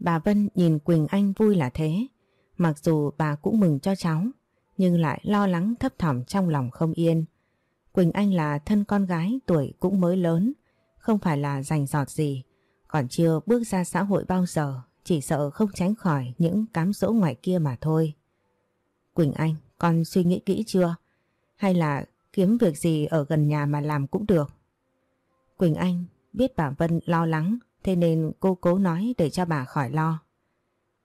Bà Vân nhìn Quỳnh Anh vui là thế. Mặc dù bà cũng mừng cho cháu, nhưng lại lo lắng thấp thỏm trong lòng không yên. Quỳnh Anh là thân con gái tuổi cũng mới lớn, không phải là rành giọt gì, còn chưa bước ra xã hội bao giờ, chỉ sợ không tránh khỏi những cám dỗ ngoài kia mà thôi. Quỳnh Anh, con suy nghĩ kỹ chưa? Hay là kiếm việc gì ở gần nhà mà làm cũng được? Quỳnh Anh biết bà Vân lo lắng, thế nên cô cố nói để cho bà khỏi lo.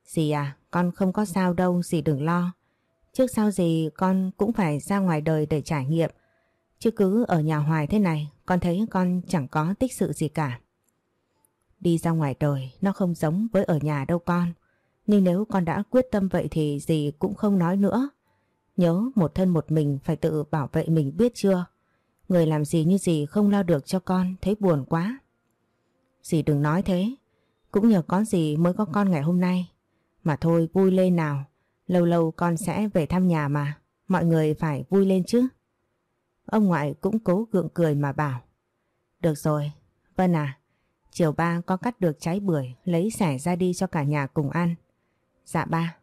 Dì à, con không có sao đâu, dì đừng lo. Trước sau gì con cũng phải ra ngoài đời để trải nghiệm. Chứ cứ ở nhà hoài thế này, con thấy con chẳng có tích sự gì cả. Đi ra ngoài đời nó không giống với ở nhà đâu con. Nhưng nếu con đã quyết tâm vậy thì gì cũng không nói nữa. Nhớ một thân một mình phải tự bảo vệ mình biết chưa? Người làm gì như gì không lo được cho con thấy buồn quá. Dì đừng nói thế. Cũng nhờ có gì mới có con ngày hôm nay. Mà thôi, vui lên nào. Lâu lâu con sẽ về thăm nhà mà. Mọi người phải vui lên chứ. Ông ngoại cũng cố gượng cười mà bảo. Được rồi. Vân à. Chiều ba con cắt được trái bưởi, lấy sẻ ra đi cho cả nhà cùng ăn. Dạ ba.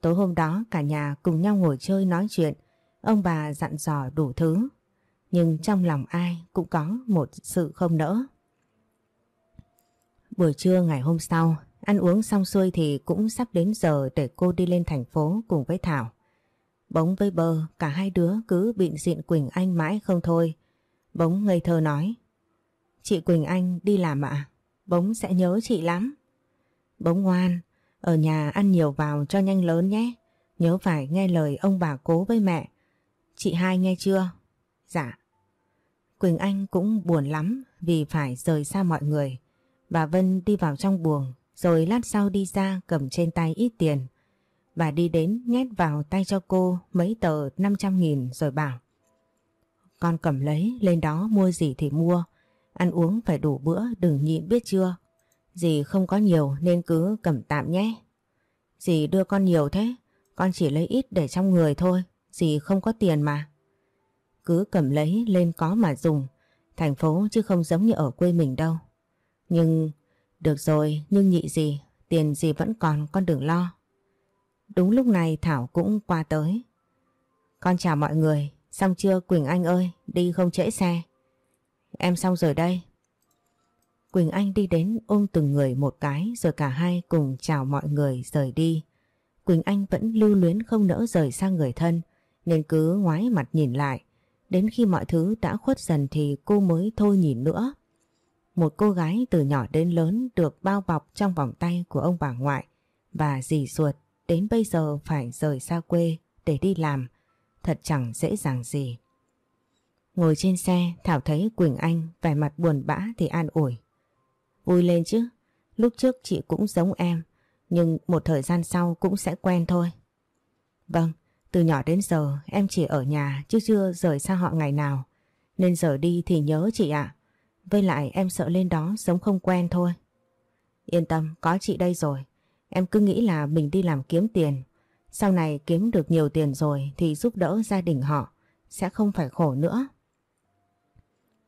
Tối hôm đó cả nhà cùng nhau ngồi chơi nói chuyện. Ông bà dặn dò đủ thứ. Nhưng trong lòng ai cũng có một sự không nỡ. Buổi trưa ngày hôm sau, ăn uống xong xuôi thì cũng sắp đến giờ để cô đi lên thành phố cùng với Thảo. Bóng với bơ, cả hai đứa cứ bịn diện Quỳnh Anh mãi không thôi. Bóng ngây thơ nói. Chị Quỳnh Anh đi làm ạ, Bóng sẽ nhớ chị lắm. Bóng ngoan, ở nhà ăn nhiều vào cho nhanh lớn nhé. Nhớ phải nghe lời ông bà cố với mẹ. Chị hai nghe chưa? Dạ. Quỳnh Anh cũng buồn lắm vì phải rời xa mọi người. Bà Vân đi vào trong buồng, rồi lát sau đi ra cầm trên tay ít tiền. Bà đi đến nhét vào tay cho cô mấy tờ 500 nghìn rồi bảo, Con cầm lấy, lên đó mua gì thì mua. Ăn uống phải đủ bữa, đừng nhịn biết chưa. Dì không có nhiều nên cứ cầm tạm nhé. Dì đưa con nhiều thế, Con chỉ lấy ít để trong người thôi, Dì không có tiền mà. Cứ cầm lấy, lên có mà dùng. Thành phố chứ không giống như ở quê mình đâu. Nhưng, được rồi, nhưng nhị gì, Tiền gì vẫn còn, con đừng lo. Đúng lúc này Thảo cũng qua tới. Con chào mọi người, Xong chưa, Quỳnh Anh ơi, Đi không trễ xe. Em xong rồi đây. Quỳnh Anh đi đến ôm từng người một cái, Rồi cả hai cùng chào mọi người rời đi. Quỳnh Anh vẫn lưu luyến không nỡ rời sang người thân, Nên cứ ngoái mặt nhìn lại. Đến khi mọi thứ đã khuất dần thì cô mới thôi nhìn nữa một cô gái từ nhỏ đến lớn được bao bọc trong vòng tay của ông bà ngoại và dì ruột đến bây giờ phải rời xa quê để đi làm, thật chẳng dễ dàng gì. Ngồi trên xe, Thảo thấy Quỳnh Anh vẻ mặt buồn bã thì an ủi. Vui lên chứ, lúc trước chị cũng giống em, nhưng một thời gian sau cũng sẽ quen thôi. Vâng, từ nhỏ đến giờ em chỉ ở nhà chứ chưa rời xa họ ngày nào, nên giờ đi thì nhớ chị ạ. Với lại em sợ lên đó sống không quen thôi. Yên tâm, có chị đây rồi. Em cứ nghĩ là mình đi làm kiếm tiền. Sau này kiếm được nhiều tiền rồi thì giúp đỡ gia đình họ. Sẽ không phải khổ nữa.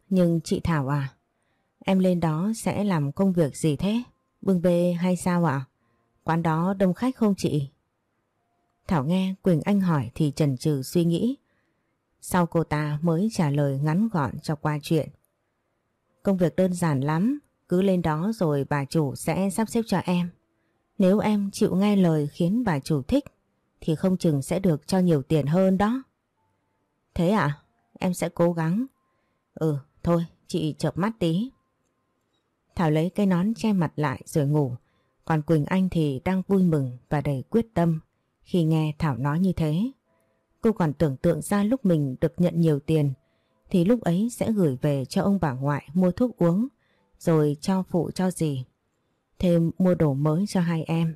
Nhưng chị Thảo à, em lên đó sẽ làm công việc gì thế? Bưng bê hay sao ạ? Quán đó đông khách không chị? Thảo nghe Quỳnh Anh hỏi thì chần chừ suy nghĩ. Sau cô ta mới trả lời ngắn gọn cho qua chuyện. Công việc đơn giản lắm, cứ lên đó rồi bà chủ sẽ sắp xếp cho em. Nếu em chịu nghe lời khiến bà chủ thích thì không chừng sẽ được cho nhiều tiền hơn đó. Thế à? Em sẽ cố gắng. Ừ, thôi, chị chợp mắt tí. Thảo lấy cái nón che mặt lại rồi ngủ. Còn Quỳnh Anh thì đang vui mừng và đầy quyết tâm khi nghe Thảo nói như thế. Cô còn tưởng tượng ra lúc mình được nhận nhiều tiền thì lúc ấy sẽ gửi về cho ông bà ngoại mua thuốc uống rồi cho phụ cho gì. Thêm mua đồ mới cho hai em.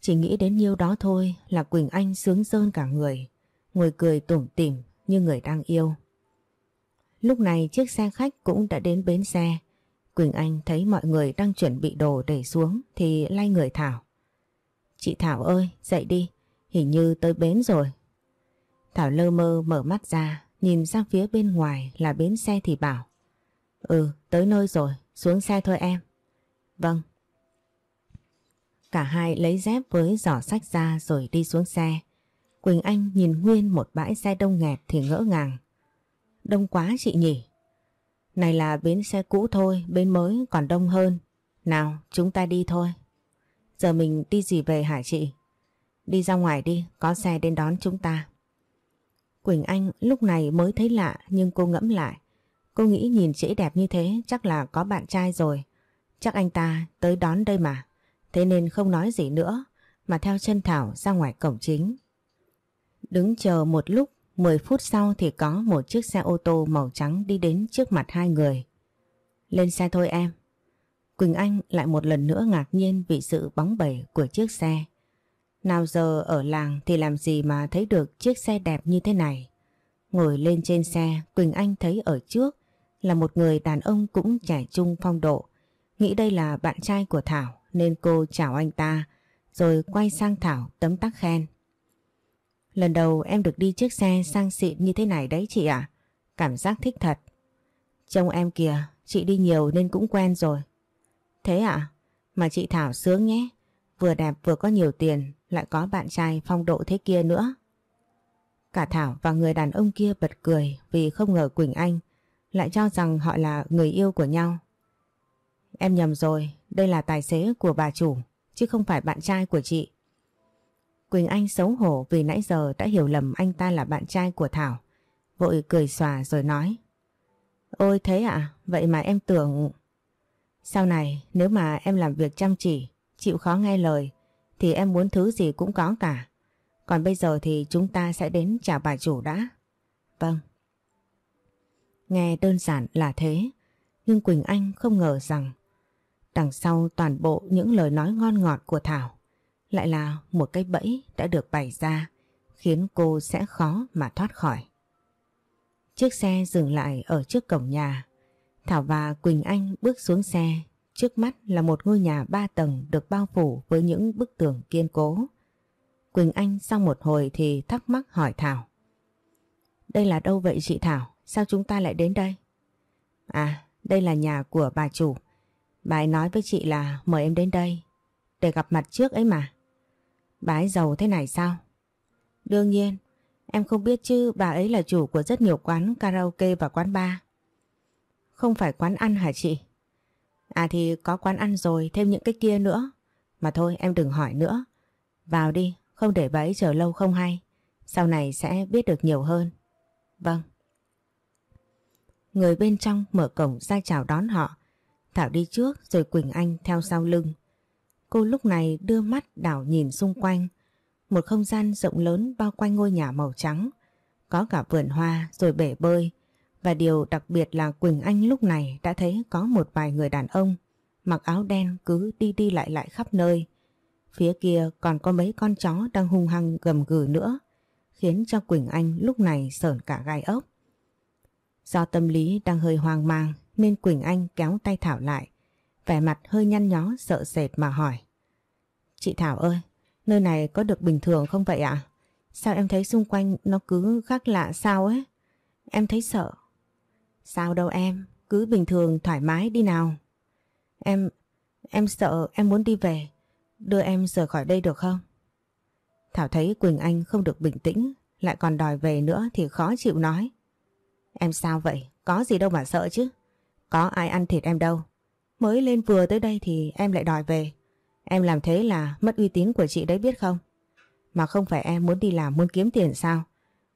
Chỉ nghĩ đến nhiêu đó thôi là Quỳnh Anh sướng rơn cả người, ngồi cười tủm tỉm như người đang yêu. Lúc này chiếc xe khách cũng đã đến bến xe. Quỳnh Anh thấy mọi người đang chuẩn bị đồ để xuống thì lay người Thảo. Chị Thảo ơi, dậy đi, hình như tới bến rồi. Thảo lơ mơ mở mắt ra, nhìn ra phía bên ngoài là bến xe thì bảo. Ừ, tới nơi rồi, xuống xe thôi em. Vâng. Cả hai lấy dép với giỏ sách ra rồi đi xuống xe. Quỳnh Anh nhìn nguyên một bãi xe đông nghẹt thì ngỡ ngàng. Đông quá chị nhỉ? Này là bến xe cũ thôi, bến mới còn đông hơn. Nào, chúng ta đi thôi. Giờ mình đi gì về hả chị? Đi ra ngoài đi, có xe đến đón chúng ta. Quỳnh Anh lúc này mới thấy lạ nhưng cô ngẫm lại. Cô nghĩ nhìn chị đẹp như thế chắc là có bạn trai rồi. Chắc anh ta tới đón đây mà. Thế nên không nói gì nữa, mà theo chân Thảo ra ngoài cổng chính. Đứng chờ một lúc 10 phút sau thì có một chiếc xe ô tô màu trắng đi đến trước mặt hai người. Lên xe thôi em. Quỳnh Anh lại một lần nữa ngạc nhiên vì sự bóng bẩy của chiếc xe. Nào giờ ở làng thì làm gì mà thấy được chiếc xe đẹp như thế này. Ngồi lên trên xe, Quỳnh Anh thấy ở trước là một người đàn ông cũng trẻ trung phong độ. Nghĩ đây là bạn trai của Thảo nên cô chào anh ta rồi quay sang Thảo tấm tắc khen. Lần đầu em được đi chiếc xe sang xịn như thế này đấy chị ạ. Cảm giác thích thật. Trông em kìa, chị đi nhiều nên cũng quen rồi. Thế ạ? Mà chị Thảo sướng nhé. Vừa đẹp vừa có nhiều tiền, lại có bạn trai phong độ thế kia nữa. Cả Thảo và người đàn ông kia bật cười vì không ngờ Quỳnh Anh lại cho rằng họ là người yêu của nhau. Em nhầm rồi, đây là tài xế của bà chủ, chứ không phải bạn trai của chị. Quỳnh Anh xấu hổ vì nãy giờ đã hiểu lầm anh ta là bạn trai của Thảo. Vội cười xòa rồi nói. Ôi thế ạ, vậy mà em tưởng... Sau này nếu mà em làm việc chăm chỉ, chịu khó nghe lời, thì em muốn thứ gì cũng có cả. Còn bây giờ thì chúng ta sẽ đến chào bà chủ đã. Vâng. Nghe đơn giản là thế, nhưng Quỳnh Anh không ngờ rằng đằng sau toàn bộ những lời nói ngon ngọt của Thảo lại là một cái bẫy đã được bày ra khiến cô sẽ khó mà thoát khỏi. Chiếc xe dừng lại ở trước cổng nhà. Thảo và Quỳnh Anh bước xuống xe. Trước mắt là một ngôi nhà ba tầng được bao phủ với những bức tường kiên cố. Quỳnh Anh sau một hồi thì thắc mắc hỏi Thảo. Đây là đâu vậy chị Thảo? Sao chúng ta lại đến đây? À, đây là nhà của bà chủ. Bà ấy nói với chị là mời em đến đây. Để gặp mặt trước ấy mà. Bà ấy giàu thế này sao? Đương nhiên, em không biết chứ bà ấy là chủ của rất nhiều quán karaoke và quán bar. Không phải quán ăn hả chị? À thì có quán ăn rồi, thêm những cái kia nữa. Mà thôi em đừng hỏi nữa. Vào đi, không để bà ấy chờ lâu không hay. Sau này sẽ biết được nhiều hơn. Vâng. Người bên trong mở cổng ra chào đón họ. Thảo đi trước rồi Quỳnh Anh theo sau lưng. Cô lúc này đưa mắt đảo nhìn xung quanh. Một không gian rộng lớn bao quanh ngôi nhà màu trắng. Có cả vườn hoa rồi bể bơi. Và điều đặc biệt là Quỳnh Anh lúc này đã thấy có một vài người đàn ông mặc áo đen cứ đi đi lại lại khắp nơi. Phía kia còn có mấy con chó đang hung hăng gầm gừ nữa, khiến cho Quỳnh Anh lúc này sởn cả gai ốc. Do tâm lý đang hơi hoang mang nên Quỳnh Anh kéo tay Thảo lại, vẻ mặt hơi nhăn nhó sợ sệt mà hỏi. Chị Thảo ơi, nơi này có được bình thường không vậy ạ? Sao em thấy xung quanh nó cứ khác lạ sao ấy? Em thấy sợ. Sao đâu em, cứ bình thường thoải mái đi nào. Em, em sợ em muốn đi về, đưa em rời khỏi đây được không? Thảo thấy Quỳnh Anh không được bình tĩnh, lại còn đòi về nữa thì khó chịu nói. Em sao vậy? Có gì đâu mà sợ chứ? Có ai ăn thịt em đâu. Mới lên vừa tới đây thì em lại đòi về. Em làm thế là mất uy tín của chị đấy biết không? Mà không phải em muốn đi làm muốn kiếm tiền sao?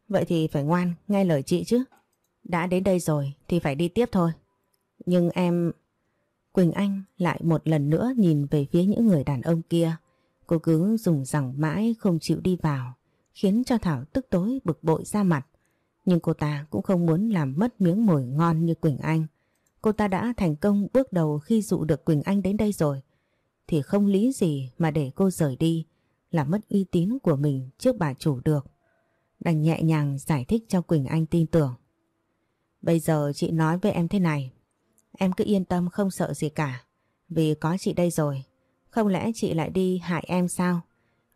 Vậy thì phải ngoan, nghe lời chị chứ. Đã đến đây rồi thì phải đi tiếp thôi. Nhưng em... Quỳnh Anh lại một lần nữa nhìn về phía những người đàn ông kia. Cô cứ dùng rằng mãi không chịu đi vào, khiến cho Thảo tức tối bực bội ra mặt. Nhưng cô ta cũng không muốn làm mất miếng mồi ngon như Quỳnh Anh. Cô ta đã thành công bước đầu khi dụ được Quỳnh Anh đến đây rồi. Thì không lý gì mà để cô rời đi, làm mất uy tín của mình trước bà chủ được. Đành nhẹ nhàng giải thích cho Quỳnh Anh tin tưởng. Bây giờ chị nói với em thế này. Em cứ yên tâm không sợ gì cả. Vì có chị đây rồi. Không lẽ chị lại đi hại em sao?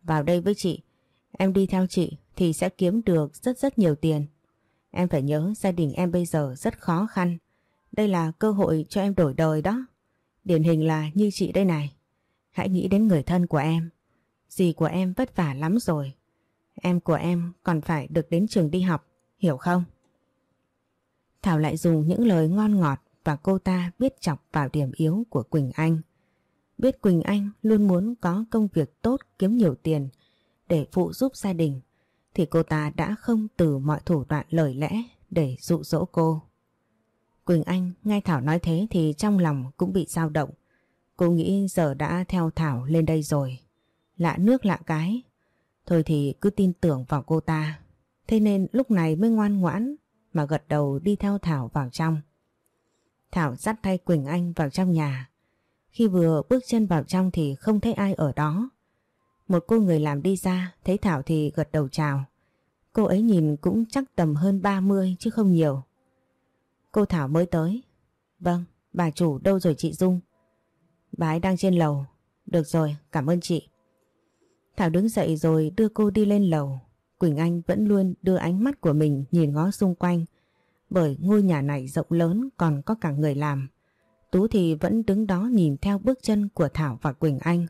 Vào đây với chị. Em đi theo chị thì sẽ kiếm được rất rất nhiều tiền. Em phải nhớ gia đình em bây giờ rất khó khăn. Đây là cơ hội cho em đổi đời đó. Điển hình là như chị đây này. Hãy nghĩ đến người thân của em. Dì của em vất vả lắm rồi. Em của em còn phải được đến trường đi học, hiểu không? Thảo lại dùng những lời ngon ngọt và cô ta biết chọc vào điểm yếu của Quỳnh Anh. Biết Quỳnh Anh luôn muốn có công việc tốt, kiếm nhiều tiền để phụ giúp gia đình, thì cô ta đã không từ mọi thủ đoạn lời lẽ để dụ dỗ cô. Quỳnh Anh nghe Thảo nói thế thì trong lòng cũng bị dao động. Cô nghĩ giờ đã theo Thảo lên đây rồi. Lạ nước lạ cái. Thôi thì cứ tin tưởng vào cô ta. Thế nên lúc này mới ngoan ngoãn mà gật đầu đi theo Thảo vào trong. Thảo dắt tay Quỳnh Anh vào trong nhà. Khi vừa bước chân vào trong thì không thấy ai ở đó. Một cô người làm đi ra, thấy Thảo thì gật đầu chào. Cô ấy nhìn cũng chắc tầm hơn 30 chứ không nhiều. Cô Thảo mới tới. Vâng, bà chủ đâu rồi chị Dung? Bà ấy đang trên lầu. Được rồi, cảm ơn chị. Thảo đứng dậy rồi đưa cô đi lên lầu. Quỳnh Anh vẫn luôn đưa ánh mắt của mình nhìn ngó xung quanh. Bởi ngôi nhà này rộng lớn còn có cả người làm. Tú thì vẫn đứng đó nhìn theo bước chân của Thảo và Quỳnh Anh.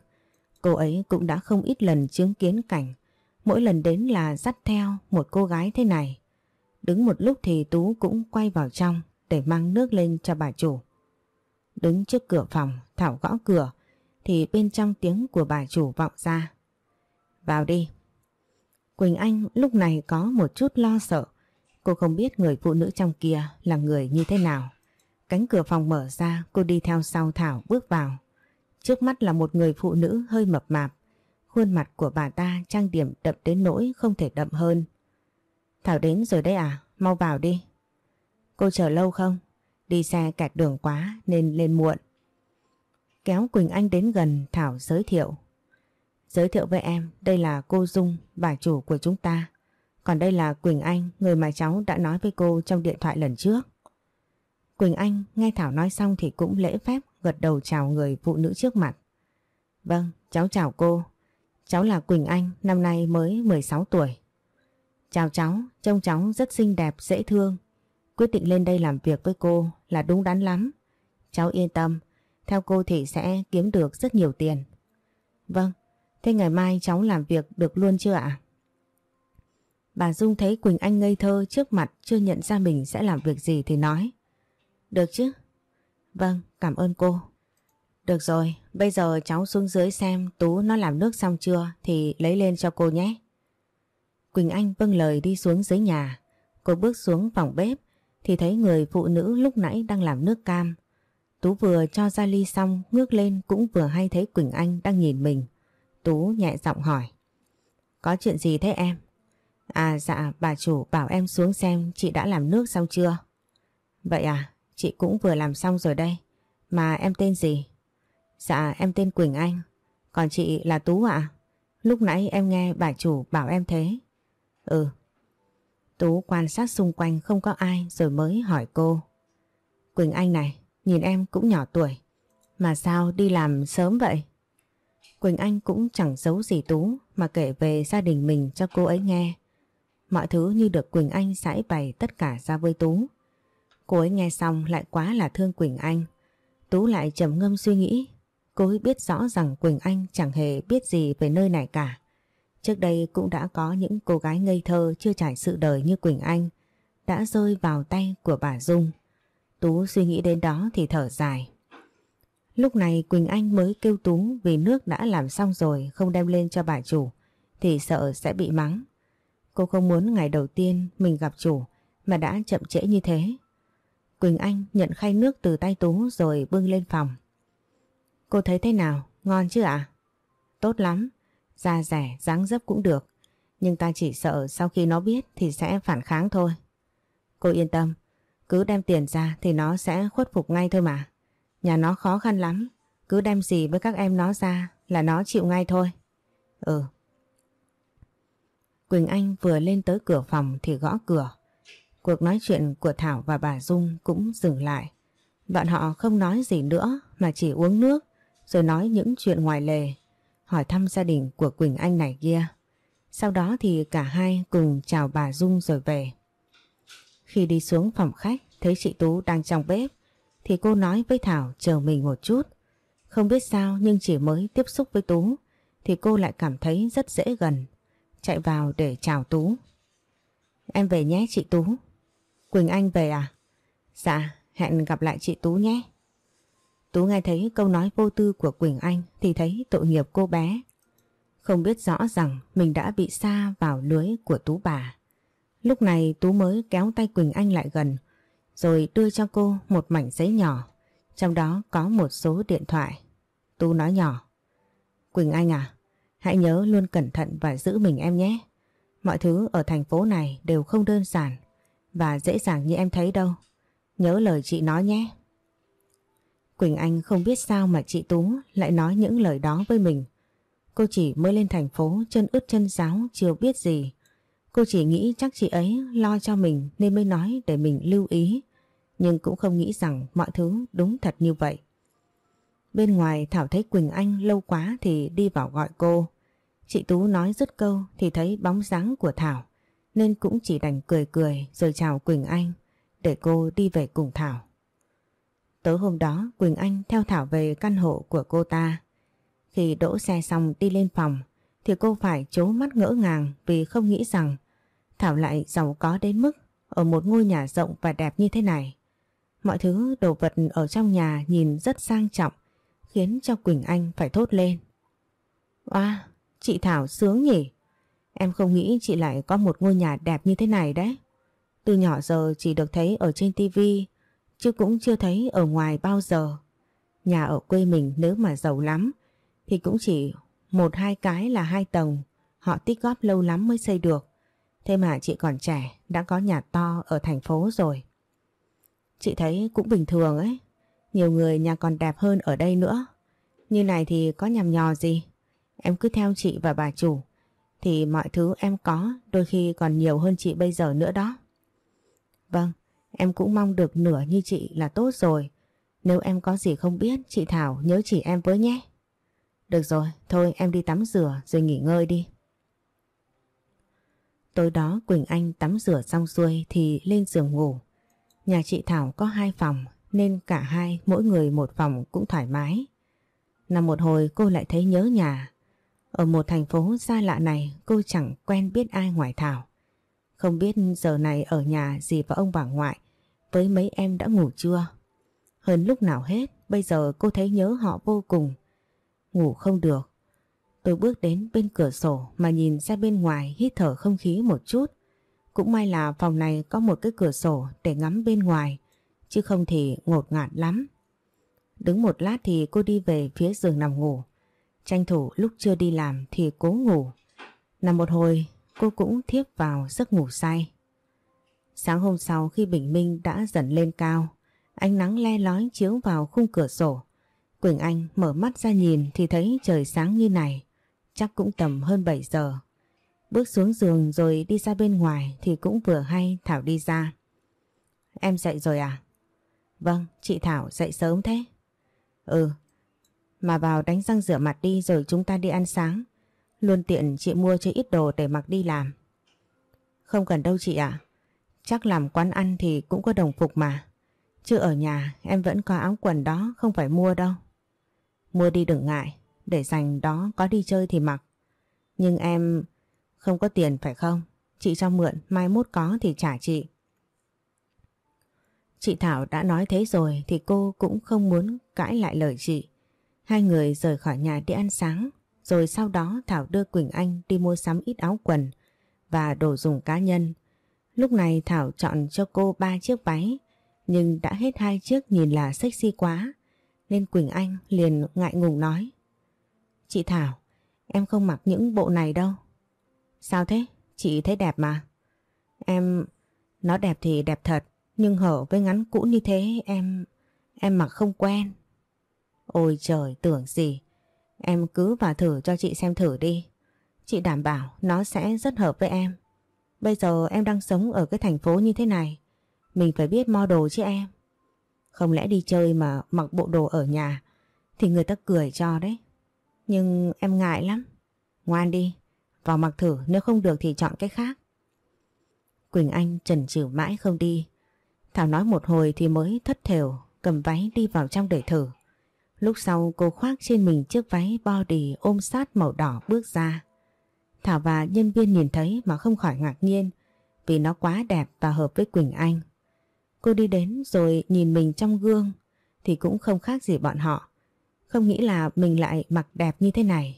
Cô ấy cũng đã không ít lần chứng kiến cảnh. Mỗi lần đến là dắt theo một cô gái thế này. Đứng một lúc thì Tú cũng quay vào trong để mang nước lên cho bà chủ. Đứng trước cửa phòng, Thảo gõ cửa thì bên trong tiếng của bà chủ vọng ra. Vào đi. Quỳnh Anh lúc này có một chút lo sợ. Cô không biết người phụ nữ trong kia là người như thế nào. Cánh cửa phòng mở ra, cô đi theo sau Thảo bước vào. Trước mắt là một người phụ nữ hơi mập mạp. Khuôn mặt của bà ta trang điểm đậm đến nỗi không thể đậm hơn. Thảo đến rồi đấy à? Mau vào đi. Cô chờ lâu không? Đi xe kẹt đường quá nên lên muộn. Kéo Quỳnh Anh đến gần, Thảo giới thiệu. Giới thiệu với em, đây là cô Dung, bà chủ của chúng ta. Còn đây là Quỳnh Anh, người mà cháu đã nói với cô trong điện thoại lần trước. Quỳnh Anh nghe Thảo nói xong thì cũng lễ phép gật đầu chào người phụ nữ trước mặt. Vâng, cháu chào cô. Cháu là Quỳnh Anh, năm nay mới 16 tuổi. Chào cháu, trông cháu rất xinh đẹp, dễ thương. Quyết định lên đây làm việc với cô là đúng đắn lắm. Cháu yên tâm, theo cô thì sẽ kiếm được rất nhiều tiền. Vâng, thế ngày mai cháu làm việc được luôn chưa ạ? Bà Dung thấy Quỳnh Anh ngây thơ trước mặt chưa nhận ra mình sẽ làm việc gì thì nói. Được chứ? Vâng, cảm ơn cô. Được rồi, bây giờ cháu xuống dưới xem Tú nó làm nước xong chưa thì lấy lên cho cô nhé. Quỳnh Anh vâng lời đi xuống dưới nhà. Cô bước xuống phòng bếp thì thấy người phụ nữ lúc nãy đang làm nước cam. Tú vừa cho ra ly xong ngước lên cũng vừa hay thấy Quỳnh Anh đang nhìn mình. Tú nhẹ giọng hỏi. Có chuyện gì thế em? À dạ bà chủ bảo em xuống xem chị đã làm nước xong chưa? Vậy à, chị cũng vừa làm xong rồi đây. Mà em tên gì? Dạ em tên Quỳnh Anh. Còn chị là Tú ạ? Lúc nãy em nghe bà chủ bảo em thế. Ừ. Tú quan sát xung quanh không có ai rồi mới hỏi cô. Quỳnh Anh này, nhìn em cũng nhỏ tuổi. Mà sao đi làm sớm vậy? Quỳnh Anh cũng chẳng giấu gì Tú, mà kể về gia đình mình cho cô ấy nghe. Mọi thứ như được Quỳnh Anh giải bày tất cả ra với Tú. Cô ấy nghe xong lại quá là thương Quỳnh Anh. Tú lại trầm ngâm suy nghĩ. Cô ấy biết rõ rằng Quỳnh Anh chẳng hề biết gì về nơi này cả. Trước đây cũng đã có những cô gái ngây thơ chưa trải sự đời như Quỳnh Anh, đã rơi vào tay của bà Dung. Tú suy nghĩ đến đó thì thở dài. Lúc này Quỳnh Anh mới kêu Tú vì nước đã làm xong rồi không đem lên cho bà chủ thì sợ sẽ bị mắng. Cô không muốn ngày đầu tiên mình gặp chủ mà đã chậm trễ như thế. Quỳnh Anh nhận khay nước từ tay Tú rồi bưng lên phòng. Cô thấy thế nào? Ngon chứ ạ? Tốt lắm. Da rẻ, dáng dấp cũng được. Nhưng ta chỉ sợ sau khi nó biết thì sẽ phản kháng thôi. Cô yên tâm. Cứ đem tiền ra thì nó sẽ khuất phục ngay thôi mà. Nhà nó khó khăn lắm. Cứ đem gì với các em nó ra là nó chịu ngay thôi. Ừ. Quỳnh Anh vừa lên tới cửa phòng thì gõ cửa. Cuộc nói chuyện của Thảo và bà Dung cũng dừng lại. Bọn họ không nói gì nữa mà chỉ uống nước rồi nói những chuyện ngoài lề, hỏi thăm gia đình của Quỳnh Anh này kia. Sau đó thì cả hai cùng chào bà Dung rồi về. Khi đi xuống phòng khách thấy chị Tú đang trong bếp thì cô nói với Thảo chờ mình một chút. Không biết sao nhưng chỉ mới tiếp xúc với Tú thì cô lại cảm thấy rất dễ gần. Chạy vào để chào Tú. Em về nhé chị Tú. Quỳnh Anh về à? Dạ, hẹn gặp lại chị Tú nhé. Tú nghe thấy câu nói vô tư của Quỳnh Anh thì thấy tội nghiệp cô bé. Không biết rõ rằng mình đã bị xa vào lưới của Tú bà. Lúc này Tú mới kéo tay Quỳnh Anh lại gần rồi đưa cho cô một mảnh giấy nhỏ. Trong đó có một số điện thoại. Tú nói nhỏ. Quỳnh Anh à, hãy nhớ luôn cẩn thận và giữ mình em nhé. Mọi thứ ở thành phố này đều không đơn giản và dễ dàng như em thấy đâu. Nhớ lời chị nói nhé. Quỳnh Anh không biết sao mà chị Tú lại nói những lời đó với mình. Cô chỉ mới lên thành phố chân ướt chân giáo chưa biết gì. Cô chỉ nghĩ chắc chị ấy lo cho mình nên mới nói để mình lưu ý. Nhưng cũng không nghĩ rằng mọi thứ đúng thật như vậy. Bên ngoài Thảo thấy Quỳnh Anh lâu quá thì đi vào gọi cô. Chị Tú nói dứt câu thì thấy bóng dáng của Thảo, nên cũng chỉ đành cười cười rồi chào Quỳnh Anh, để cô đi về cùng Thảo. Tối hôm đó, Quỳnh Anh theo Thảo về căn hộ của cô ta. Khi đỗ xe xong đi lên phòng, thì cô phải chố mắt ngỡ ngàng vì không nghĩ rằng Thảo lại giàu có đến mức ở một ngôi nhà rộng và đẹp như thế này. Mọi thứ đồ vật ở trong nhà nhìn rất sang trọng khiến cho Quỳnh Anh phải thốt lên. Oa, chị Thảo sướng nhỉ? Em không nghĩ chị lại có một ngôi nhà đẹp như thế này đấy. Từ nhỏ giờ chỉ được thấy ở trên tivi chứ cũng chưa thấy ở ngoài bao giờ. Nhà ở quê mình nếu mà giàu lắm thì cũng chỉ một hai cái là hai tầng, họ tích góp lâu lắm mới xây được. Thế mà chị còn trẻ đã có nhà to ở thành phố rồi. Chị thấy cũng bình thường ấy, nhiều người nhà còn đẹp hơn ở đây nữa. Như này thì có nhằm nhò gì? Em cứ theo chị và bà chủ thì mọi thứ em có đôi khi còn nhiều hơn chị bây giờ nữa đó. Vâng, Em cũng mong được nửa như chị là tốt rồi. Nếu em có gì không biết, chị Thảo nhớ chỉ em với nhé. Được rồi, thôi em đi tắm rửa rồi nghỉ ngơi đi. Tối đó Quỳnh Anh tắm rửa xong xuôi thì lên giường ngủ. Nhà chị Thảo có hai phòng nên cả hai mỗi người một phòng cũng thoải mái. Nằm một hồi cô lại thấy nhớ nhà. Ở một thành phố xa lạ này cô chẳng quen biết ai ngoài Thảo. Không biết giờ này ở nhà dì và ông bà ngoại với mấy em đã ngủ chưa? Hơn lúc nào hết, bây giờ cô thấy nhớ họ vô cùng. Ngủ không được. Tôi bước đến bên cửa sổ mà nhìn ra bên ngoài hít thở không khí một chút. Cũng may là phòng này có một cái cửa sổ để ngắm bên ngoài, chứ không thì ngột ngạt lắm. Đứng một lát thì cô đi về phía giường nằm ngủ. Tranh thủ lúc chưa đi làm thì cố ngủ. Nằm một hồi cô cũng thiếp vào giấc ngủ say. Sáng hôm sau khi bình minh đã dần lên cao, ánh nắng le lói chiếu vào khung cửa sổ. Quỳnh Anh mở mắt ra nhìn thì thấy trời sáng như này, chắc cũng tầm hơn 7 giờ. Bước xuống giường rồi đi ra bên ngoài thì cũng vừa hay Thảo đi ra. Em dậy rồi à? Vâng, chị Thảo dậy sớm thế. Ừ, mà vào đánh răng rửa mặt đi rồi chúng ta đi ăn sáng. Luôn tiện chị mua cho ít đồ để mặc đi làm. Không cần đâu chị ạ. Chắc làm quán ăn thì cũng có đồng phục mà. Chứ ở nhà em vẫn có áo quần đó không phải mua đâu. Mua đi đừng ngại, để dành đó có đi chơi thì mặc. Nhưng em không có tiền phải không? Chị cho mượn, mai mốt có thì trả chị. Chị Thảo đã nói thế rồi thì cô cũng không muốn cãi lại lời chị. Hai người rời khỏi nhà đi ăn sáng, rồi sau đó Thảo đưa Quỳnh Anh đi mua sắm ít áo quần và đồ dùng cá nhân. Lúc này Thảo chọn cho cô ba chiếc váy, nhưng đã hết hai chiếc nhìn là sexy quá, nên Quỳnh Anh liền ngại ngùng nói. Chị Thảo, em không mặc những bộ này đâu. Sao thế? Chị thấy đẹp mà. Em... Nó đẹp thì đẹp thật, nhưng hở với ngắn cũ như thế em... Em mặc không quen. Ôi trời, tưởng gì. Em cứ vào thử cho chị xem thử đi. Chị đảm bảo nó sẽ rất hợp với em. Bây giờ em đang sống ở cái thành phố như thế này. Mình phải biết model chứ em. Không lẽ đi chơi mà mặc bộ đồ ở nhà thì người ta cười cho đấy. Nhưng em ngại lắm. Ngoan đi, vào mặc thử nếu không được thì chọn cái khác. Quỳnh Anh trần trừ mãi không đi. Thảo nói một hồi thì mới thất thểu cầm váy đi vào trong để thử. Lúc sau cô khoác trên mình chiếc váy body ôm sát màu đỏ bước ra. Thảo và nhân viên nhìn thấy mà không khỏi ngạc nhiên vì nó quá đẹp và hợp với Quỳnh Anh. Cô đi đến rồi nhìn mình trong gương thì cũng không khác gì bọn họ. Không nghĩ là mình lại mặc đẹp như thế này.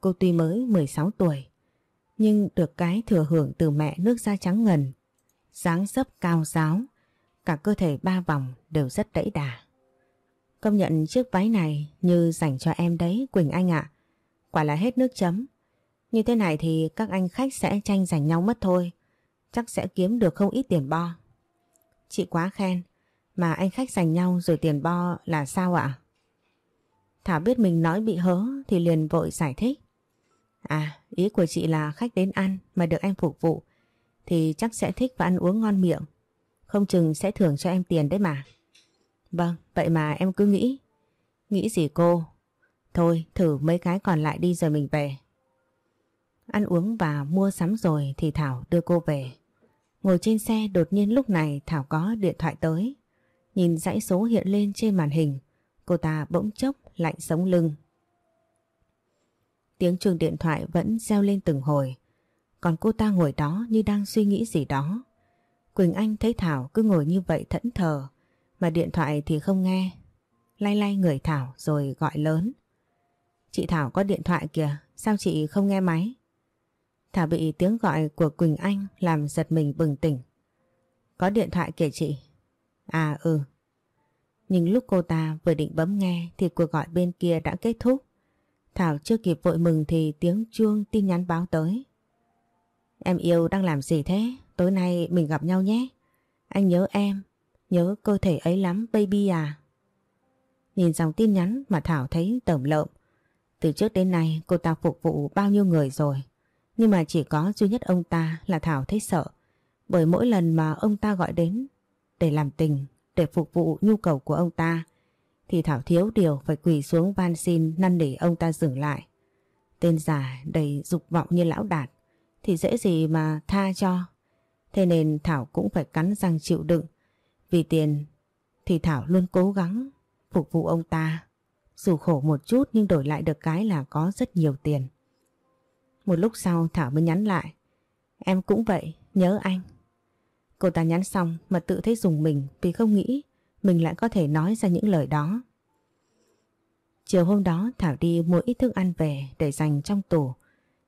Cô tuy mới 16 tuổi nhưng được cái thừa hưởng từ mẹ nước da trắng ngần. dáng dấp cao giáo, cả cơ thể ba vòng đều rất đẫy đà. Công nhận chiếc váy này như dành cho em đấy Quỳnh Anh ạ. Quả là hết nước chấm. Như thế này thì các anh khách sẽ tranh giành nhau mất thôi. Chắc sẽ kiếm được không ít tiền bo. Chị quá khen. Mà anh khách giành nhau rồi tiền bo là sao ạ? Thảo biết mình nói bị hớ thì liền vội giải thích. À, ý của chị là khách đến ăn mà được em phục vụ thì chắc sẽ thích và ăn uống ngon miệng. Không chừng sẽ thưởng cho em tiền đấy mà. Vâng, vậy mà em cứ nghĩ. Nghĩ gì cô? Thôi, thử mấy cái còn lại đi rồi mình về. Ăn uống và mua sắm rồi thì Thảo đưa cô về. Ngồi trên xe đột nhiên lúc này Thảo có điện thoại tới. Nhìn dãy số hiện lên trên màn hình, cô ta bỗng chốc lạnh sống lưng. Tiếng chuông điện thoại vẫn reo lên từng hồi. Còn cô ta ngồi đó như đang suy nghĩ gì đó. Quỳnh Anh thấy Thảo cứ ngồi như vậy thẫn thờ, mà điện thoại thì không nghe. Lay lay người Thảo rồi gọi lớn. Chị Thảo có điện thoại kìa, sao chị không nghe máy? Thảo bị tiếng gọi của Quỳnh Anh làm giật mình bừng tỉnh. Có điện thoại kìa chị. À ừ. Nhưng lúc cô ta vừa định bấm nghe thì cuộc gọi bên kia đã kết thúc. Thảo chưa kịp vội mừng thì tiếng chuông tin nhắn báo tới. Em yêu đang làm gì thế? Tối nay mình gặp nhau nhé. Anh nhớ em, nhớ cơ thể ấy lắm baby à. Nhìn dòng tin nhắn mà Thảo thấy tởm lợm. Từ trước đến nay cô ta phục vụ bao nhiêu người rồi. Nhưng mà chỉ có duy nhất ông ta là Thảo thấy sợ. Bởi mỗi lần mà ông ta gọi đến để làm tình, để phục vụ nhu cầu của ông ta, thì Thảo thiếu điều phải quỳ xuống van xin năn nỉ ông ta dừng lại. Tên giả đầy dục vọng như lão đạt thì dễ gì mà tha cho. Thế nên Thảo cũng phải cắn răng chịu đựng. Vì tiền thì Thảo luôn cố gắng phục vụ ông ta. Dù khổ một chút nhưng đổi lại được cái là có rất nhiều tiền. Một lúc sau Thảo mới nhắn lại. Em cũng vậy, nhớ anh. Cô ta nhắn xong mà tự thấy dùng mình vì không nghĩ mình lại có thể nói ra những lời đó. Chiều hôm đó Thảo đi mua ít thức ăn về để dành trong tủ,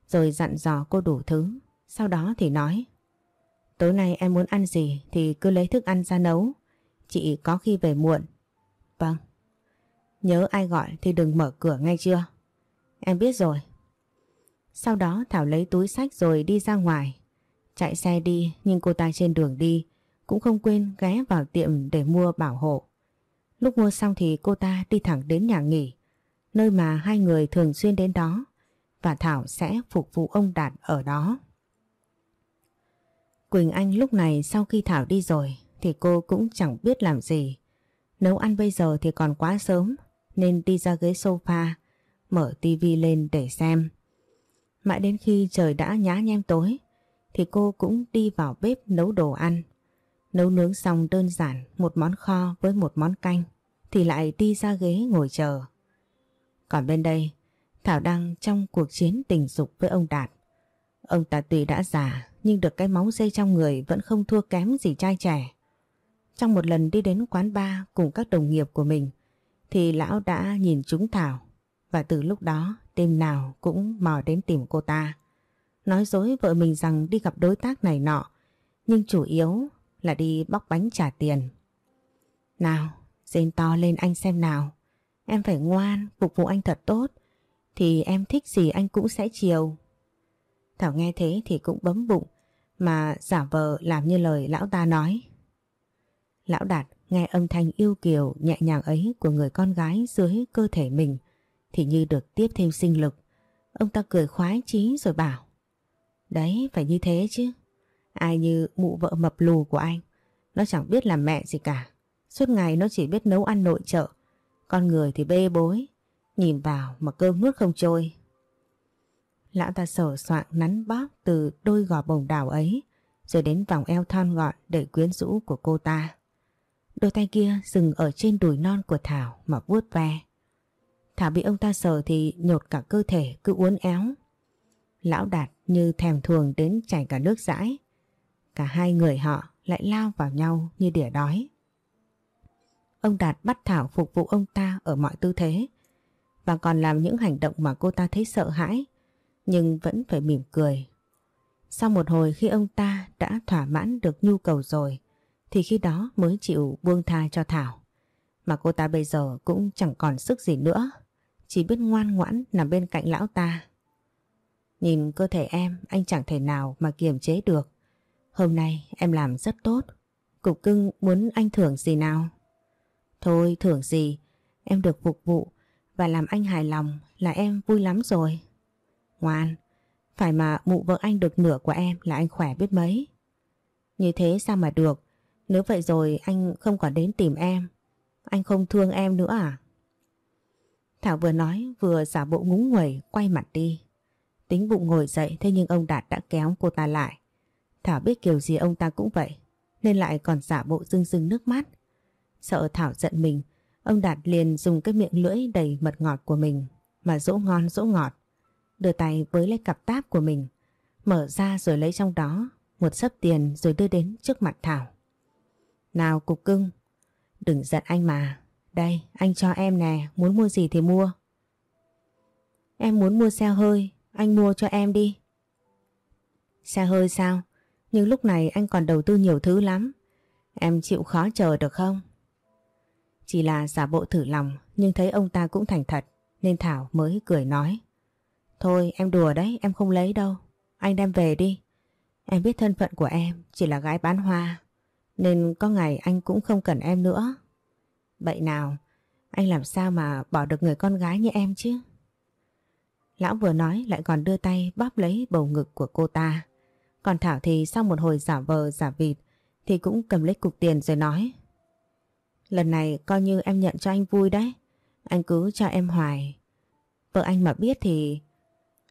rồi dặn dò cô đủ thứ. Sau đó thì nói, tối nay em muốn ăn gì thì cứ lấy thức ăn ra nấu, chị có khi về muộn. Vâng. Nhớ ai gọi thì đừng mở cửa ngay chưa? Em biết rồi. Sau đó Thảo lấy túi sách rồi đi ra ngoài. Chạy xe đi nhưng cô ta trên đường đi cũng không quên ghé vào tiệm để mua bảo hộ. Lúc mua xong thì cô ta đi thẳng đến nhà nghỉ, nơi mà hai người thường xuyên đến đó và Thảo sẽ phục vụ ông Đạt ở đó. Quỳnh Anh lúc này sau khi Thảo đi rồi thì cô cũng chẳng biết làm gì. Nấu ăn bây giờ thì còn quá sớm nên đi ra ghế sofa, mở tivi lên để xem. Mãi đến khi trời đã nhá nhem tối thì cô cũng đi vào bếp nấu đồ ăn. Nấu nướng xong đơn giản một món kho với một món canh thì lại đi ra ghế ngồi chờ. Còn bên đây, Thảo đang trong cuộc chiến tình dục với ông Đạt. Ông ta tuy đã già nhưng được cái máu dây trong người vẫn không thua kém gì trai trẻ. Trong một lần đi đến quán bar cùng các đồng nghiệp của mình thì lão đã nhìn chúng Thảo và từ lúc đó đêm nào cũng mò đến tìm cô ta. Nói dối vợ mình rằng đi gặp đối tác này nọ nhưng chủ yếu là đi bóc bánh trả tiền. Nào, rên to lên anh xem nào. Em phải ngoan, phục vụ anh thật tốt. Thì em thích gì anh cũng sẽ chiều. Thảo nghe thế thì cũng bấm bụng mà giả vờ làm như lời lão ta nói. Lão Đạt nghe âm thanh yêu kiều nhẹ nhàng ấy của người con gái dưới cơ thể mình thì như được tiếp thêm sinh lực. Ông ta cười khoái chí rồi bảo Đấy, phải như thế chứ. Ai như mụ vợ mập lù của anh, Nó chẳng biết làm mẹ gì cả. Suốt ngày nó chỉ biết nấu ăn nội trợ. Con người thì bê bối, Nhìn vào mà cơm nuốt không trôi. Lão ta sở soạn nắn bóp từ đôi gò bồng đào ấy, Rồi đến vòng eo thon gọn để quyến rũ của cô ta. Đôi tay kia dừng ở trên đùi non của Thảo mà vuốt ve. Thảo bị ông ta sờ thì nhột cả cơ thể cứ uốn éo. Lão Đạt như thèm thuồng đến chảy cả nước dãi Cả hai người họ lại lao vào nhau như đỉa đói. Ông Đạt bắt Thảo phục vụ ông ta ở mọi tư thế và còn làm những hành động mà cô ta thấy sợ hãi, nhưng vẫn phải mỉm cười. Sau một hồi khi ông ta đã thỏa mãn được nhu cầu rồi, thì khi đó mới chịu buông tha cho Thảo. Mà cô ta bây giờ cũng chẳng còn sức gì nữa, chỉ biết ngoan ngoãn nằm bên cạnh lão ta. Nhìn cơ thể em anh chẳng thể nào mà kiềm chế được. Hôm nay em làm rất tốt. Cục cưng muốn anh thưởng gì nào? Thôi thưởng gì, em được phục vụ và làm anh hài lòng là em vui lắm rồi. Ngoan, phải mà mụ vợ anh được nửa của em là anh khỏe biết mấy. Như thế sao mà được, nếu vậy rồi anh không còn đến tìm em, anh không thương em nữa à? Thảo vừa nói vừa giả bộ ngúng nguẩy quay mặt đi. Tính bụng ngồi dậy thế nhưng ông Đạt đã kéo cô ta lại. Thảo biết kiểu gì ông ta cũng vậy nên lại còn giả bộ rưng rưng nước mắt. Sợ Thảo giận mình, ông Đạt liền dùng cái miệng lưỡi đầy mật ngọt của mình mà dỗ ngon dỗ ngọt. Đưa tay với lấy cặp táp của mình, mở ra rồi lấy trong đó một sấp tiền rồi đưa đến trước mặt Thảo. Nào cục cưng, đừng giận anh mà. Đây, anh cho em nè, muốn mua gì thì mua. Em muốn mua xe hơi, anh mua cho em đi. Xe hơi sao? Nhưng lúc này anh còn đầu tư nhiều thứ lắm. Em chịu khó chờ được không? Chỉ là giả bộ thử lòng nhưng thấy ông ta cũng thành thật nên Thảo mới cười nói. Thôi em đùa đấy em không lấy đâu. Anh đem về đi. Em biết thân phận của em chỉ là gái bán hoa nên có ngày anh cũng không cần em nữa. Vậy nào, anh làm sao mà bỏ được người con gái như em chứ? Lão vừa nói lại còn đưa tay bóp lấy bầu ngực của cô ta. Còn Thảo thì sau một hồi giả vờ giả vịt thì cũng cầm lấy cục tiền rồi nói. Lần này coi như em nhận cho anh vui đấy. Anh cứ cho em hoài. Vợ anh mà biết thì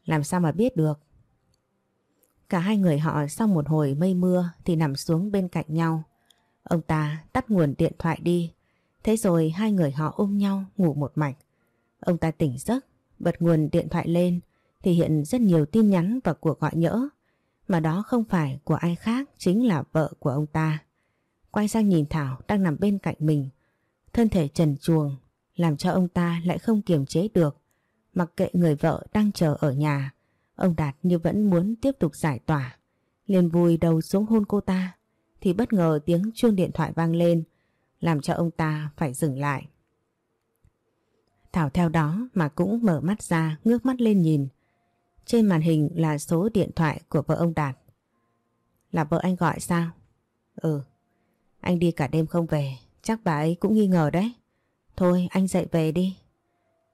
làm sao mà biết được. Cả hai người họ sau một hồi mây mưa thì nằm xuống bên cạnh nhau. Ông ta tắt nguồn điện thoại đi. Thế rồi hai người họ ôm nhau ngủ một mạch. Ông ta tỉnh giấc, bật nguồn điện thoại lên thì hiện rất nhiều tin nhắn và cuộc gọi nhỡ mà đó không phải của ai khác chính là vợ của ông ta. Quay sang nhìn Thảo đang nằm bên cạnh mình. Thân thể trần chuồng làm cho ông ta lại không kiềm chế được. Mặc kệ người vợ đang chờ ở nhà, ông Đạt như vẫn muốn tiếp tục giải tỏa. liền vùi đầu xuống hôn cô ta thì bất ngờ tiếng chuông điện thoại vang lên làm cho ông ta phải dừng lại. Thảo theo đó mà cũng mở mắt ra ngước mắt lên nhìn trên màn hình là số điện thoại của vợ ông Đạt. Là vợ anh gọi sao? Ừ. Anh đi cả đêm không về, chắc bà ấy cũng nghi ngờ đấy. Thôi anh dậy về đi.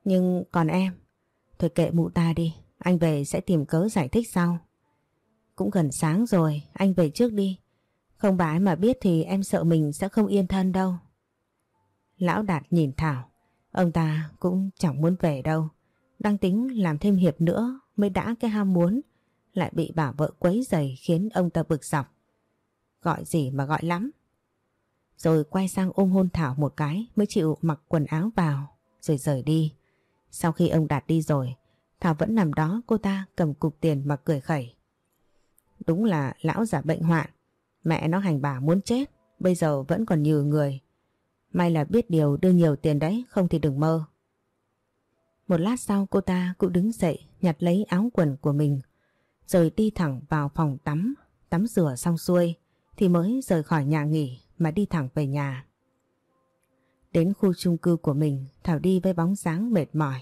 Nhưng còn em, thôi kệ mụ ta đi, anh về sẽ tìm cớ giải thích sau. Cũng gần sáng rồi, anh về trước đi. Không bà ấy mà biết thì em sợ mình sẽ không yên thân đâu. Lão Đạt nhìn Thảo, ông ta cũng chẳng muốn về đâu. Đang tính làm thêm hiệp nữa mới đã cái ham muốn, lại bị bà vợ quấy giày khiến ông ta bực dọc. Gọi gì mà gọi lắm. Rồi quay sang ôm hôn Thảo một cái mới chịu mặc quần áo vào, rồi rời đi. Sau khi ông Đạt đi rồi, Thảo vẫn nằm đó cô ta cầm cục tiền mà cười khẩy. Đúng là lão giả bệnh hoạn. Mẹ nó hành bà muốn chết, bây giờ vẫn còn nhiều người. May là biết điều đưa nhiều tiền đấy, không thì đừng mơ. Một lát sau cô ta cũng đứng dậy nhặt lấy áo quần của mình rồi đi thẳng vào phòng tắm, tắm rửa xong xuôi thì mới rời khỏi nhà nghỉ mà đi thẳng về nhà. Đến khu chung cư của mình, Thảo đi với bóng dáng mệt mỏi.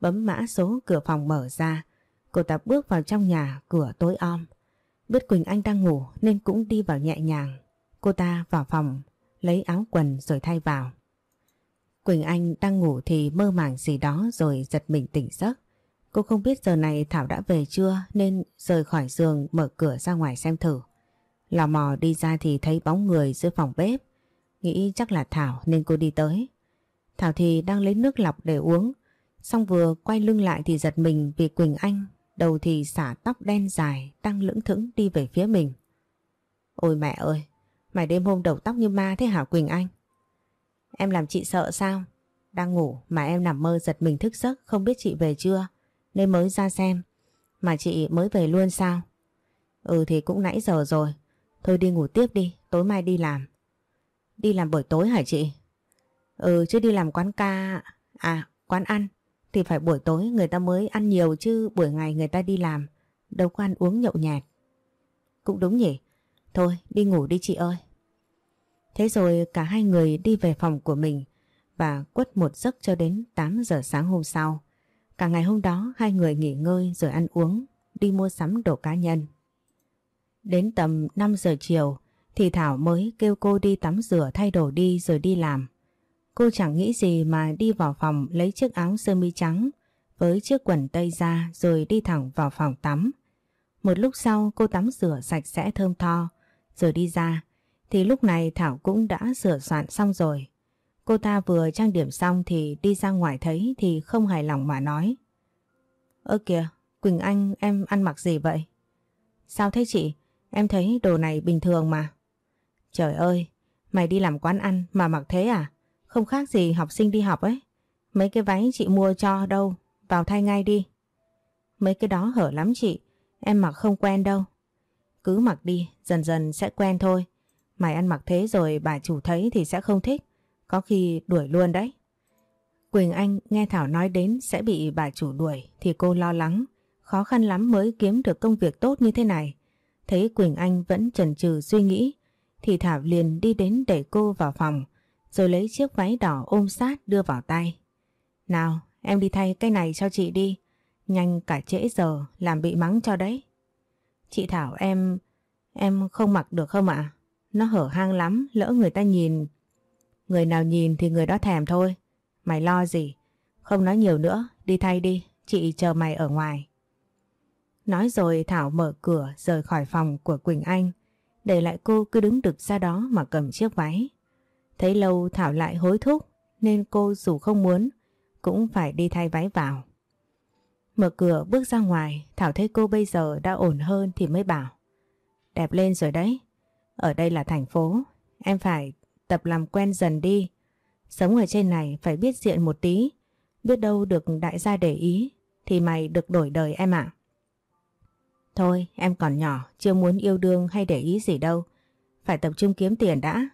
Bấm mã số cửa phòng mở ra, cô ta bước vào trong nhà, cửa tối om. Biết Quỳnh Anh đang ngủ nên cũng đi vào nhẹ nhàng. Cô ta vào phòng, lấy áo quần rồi thay vào. Quỳnh Anh đang ngủ thì mơ màng gì đó rồi giật mình tỉnh giấc. Cô không biết giờ này Thảo đã về chưa nên rời khỏi giường mở cửa ra ngoài xem thử. Lò mò đi ra thì thấy bóng người dưới phòng bếp. Nghĩ chắc là Thảo nên cô đi tới. Thảo thì đang lấy nước lọc để uống. Xong vừa quay lưng lại thì giật mình vì Quỳnh Anh đầu thì xả tóc đen dài đang lững thững đi về phía mình. Ôi mẹ ơi, mày đêm hôm đầu tóc như ma thế hả Quỳnh Anh? Em làm chị sợ sao? Đang ngủ mà em nằm mơ giật mình thức giấc không biết chị về chưa nên mới ra xem. Mà chị mới về luôn sao? Ừ thì cũng nãy giờ rồi. Thôi đi ngủ tiếp đi, tối mai đi làm. Đi làm buổi tối hả chị? Ừ chứ đi làm quán ca... À quán ăn thì phải buổi tối người ta mới ăn nhiều chứ buổi ngày người ta đi làm đâu có ăn uống nhậu nhạt. Cũng đúng nhỉ. Thôi đi ngủ đi chị ơi. Thế rồi cả hai người đi về phòng của mình và quất một giấc cho đến 8 giờ sáng hôm sau. Cả ngày hôm đó hai người nghỉ ngơi rồi ăn uống, đi mua sắm đồ cá nhân. Đến tầm 5 giờ chiều thì Thảo mới kêu cô đi tắm rửa thay đồ đi rồi đi làm. Cô chẳng nghĩ gì mà đi vào phòng lấy chiếc áo sơ mi trắng với chiếc quần tây ra rồi đi thẳng vào phòng tắm. Một lúc sau cô tắm rửa sạch sẽ thơm tho rồi đi ra thì lúc này Thảo cũng đã sửa soạn xong rồi. Cô ta vừa trang điểm xong thì đi ra ngoài thấy thì không hài lòng mà nói. Ơ kìa, Quỳnh Anh em ăn mặc gì vậy? Sao thế chị? Em thấy đồ này bình thường mà. Trời ơi, mày đi làm quán ăn mà mặc thế à? Không khác gì học sinh đi học ấy. Mấy cái váy chị mua cho đâu, vào thay ngay đi. Mấy cái đó hở lắm chị, em mặc không quen đâu. Cứ mặc đi, dần dần sẽ quen thôi. Mày ăn mặc thế rồi bà chủ thấy thì sẽ không thích. Có khi đuổi luôn đấy. Quỳnh Anh nghe Thảo nói đến sẽ bị bà chủ đuổi thì cô lo lắng. Khó khăn lắm mới kiếm được công việc tốt như thế này. Thấy Quỳnh Anh vẫn chần chừ suy nghĩ thì Thảo liền đi đến đẩy cô vào phòng rồi lấy chiếc váy đỏ ôm sát đưa vào tay. Nào em đi thay cái này cho chị đi. Nhanh cả trễ giờ làm bị mắng cho đấy. Chị Thảo em... em không mặc được không ạ? Nó hở hang lắm lỡ người ta nhìn Người nào nhìn thì người đó thèm thôi. Mày lo gì? Không nói nhiều nữa, đi thay đi, chị chờ mày ở ngoài. Nói rồi Thảo mở cửa rời khỏi phòng của Quỳnh Anh, để lại cô cứ đứng đực ra đó mà cầm chiếc váy. Thấy lâu Thảo lại hối thúc, nên cô dù không muốn, cũng phải đi thay váy vào. Mở cửa bước ra ngoài, Thảo thấy cô bây giờ đã ổn hơn thì mới bảo. Đẹp lên rồi đấy, ở đây là thành phố, em phải Tập làm quen dần đi. Sống ở trên này phải biết diện một tí. Biết đâu được đại gia để ý thì mày được đổi đời em ạ. Thôi em còn nhỏ chưa muốn yêu đương hay để ý gì đâu. Phải tập trung kiếm tiền đã.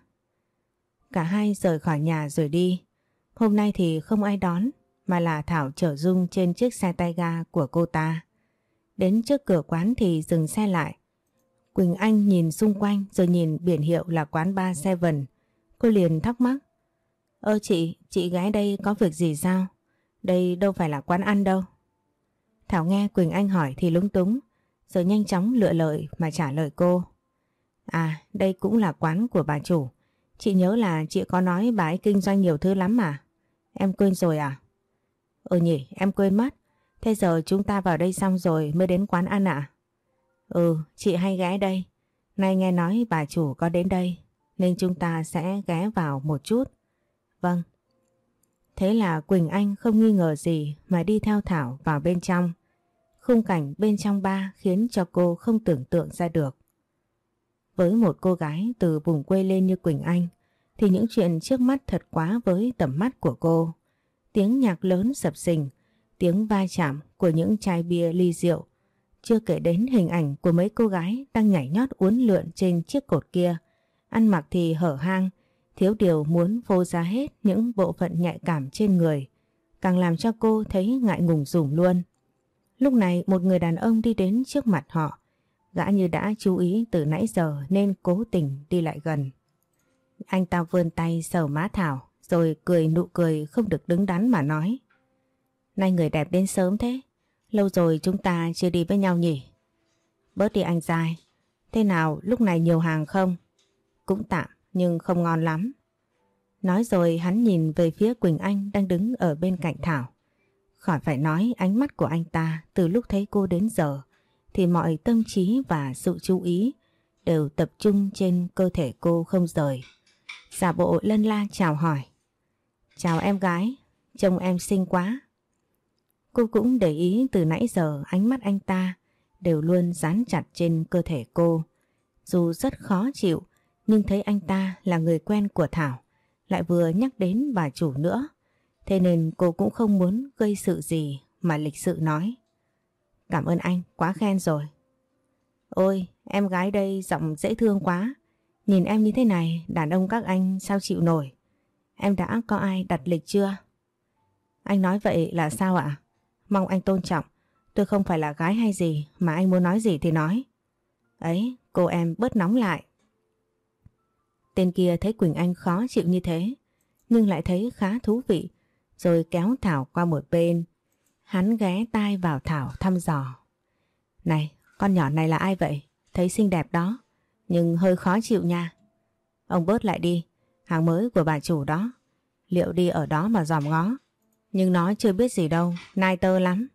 Cả hai rời khỏi nhà rồi đi. Hôm nay thì không ai đón mà là Thảo chở Dung trên chiếc xe tay ga của cô ta. Đến trước cửa quán thì dừng xe lại. Quỳnh Anh nhìn xung quanh rồi nhìn biển hiệu là quán ba Seven Cô liền thắc mắc. Ơ chị, chị gái đây có việc gì sao? Đây đâu phải là quán ăn đâu. Thảo nghe Quỳnh Anh hỏi thì lúng túng, rồi nhanh chóng lựa lời mà trả lời cô. À, đây cũng là quán của bà chủ. Chị nhớ là chị có nói bà ấy kinh doanh nhiều thứ lắm mà. Em quên rồi à? Ừ nhỉ, em quên mất. Thế giờ chúng ta vào đây xong rồi mới đến quán ăn à? Ừ, chị hay ghé đây. Nay nghe nói bà chủ có đến đây nên chúng ta sẽ ghé vào một chút. Vâng. Thế là Quỳnh Anh không nghi ngờ gì mà đi theo Thảo vào bên trong. Khung cảnh bên trong ba khiến cho cô không tưởng tượng ra được. Với một cô gái từ vùng quê lên như Quỳnh Anh thì những chuyện trước mắt thật quá với tầm mắt của cô. Tiếng nhạc lớn sập sình, tiếng va chạm của những chai bia ly rượu, chưa kể đến hình ảnh của mấy cô gái đang nhảy nhót uốn lượn trên chiếc cột kia. Ăn mặc thì hở hang, thiếu điều muốn phô ra hết những bộ phận nhạy cảm trên người, càng làm cho cô thấy ngại ngùng rủm luôn. Lúc này một người đàn ông đi đến trước mặt họ, gã như đã chú ý từ nãy giờ nên cố tình đi lại gần. Anh ta vươn tay sờ má Thảo rồi cười nụ cười không được đứng đắn mà nói. Nay người đẹp đến sớm thế, lâu rồi chúng ta chưa đi với nhau nhỉ? Bớt đi anh dài thế nào lúc này nhiều hàng không? Cũng tạm nhưng không ngon lắm. Nói rồi hắn nhìn về phía Quỳnh Anh đang đứng ở bên cạnh Thảo. Khỏi phải nói ánh mắt của anh ta từ lúc thấy cô đến giờ thì mọi tâm trí và sự chú ý đều tập trung trên cơ thể cô không rời. Giả bộ lân la chào hỏi. Chào em gái, trông em xinh quá. Cô cũng để ý từ nãy giờ ánh mắt anh ta đều luôn dán chặt trên cơ thể cô. Dù rất khó chịu nhưng thấy anh ta là người quen của Thảo lại vừa nhắc đến bà chủ nữa. Thế nên cô cũng không muốn gây sự gì mà lịch sự nói. Cảm ơn anh, quá khen rồi. Ôi, em gái đây giọng dễ thương quá. Nhìn em như thế này, đàn ông các anh sao chịu nổi. Em đã có ai đặt lịch chưa? Anh nói vậy là sao ạ? Mong anh tôn trọng. Tôi không phải là gái hay gì mà anh muốn nói gì thì nói. Ấy, cô em bớt nóng lại. Tên kia thấy Quỳnh Anh khó chịu như thế, nhưng lại thấy khá thú vị, rồi kéo Thảo qua một bên. Hắn ghé tai vào Thảo thăm dò. Này, con nhỏ này là ai vậy? Thấy xinh đẹp đó, nhưng hơi khó chịu nha. Ông bớt lại đi, hàng mới của bà chủ đó. Liệu đi ở đó mà dòm ngó. Nhưng nó chưa biết gì đâu, nai tơ lắm.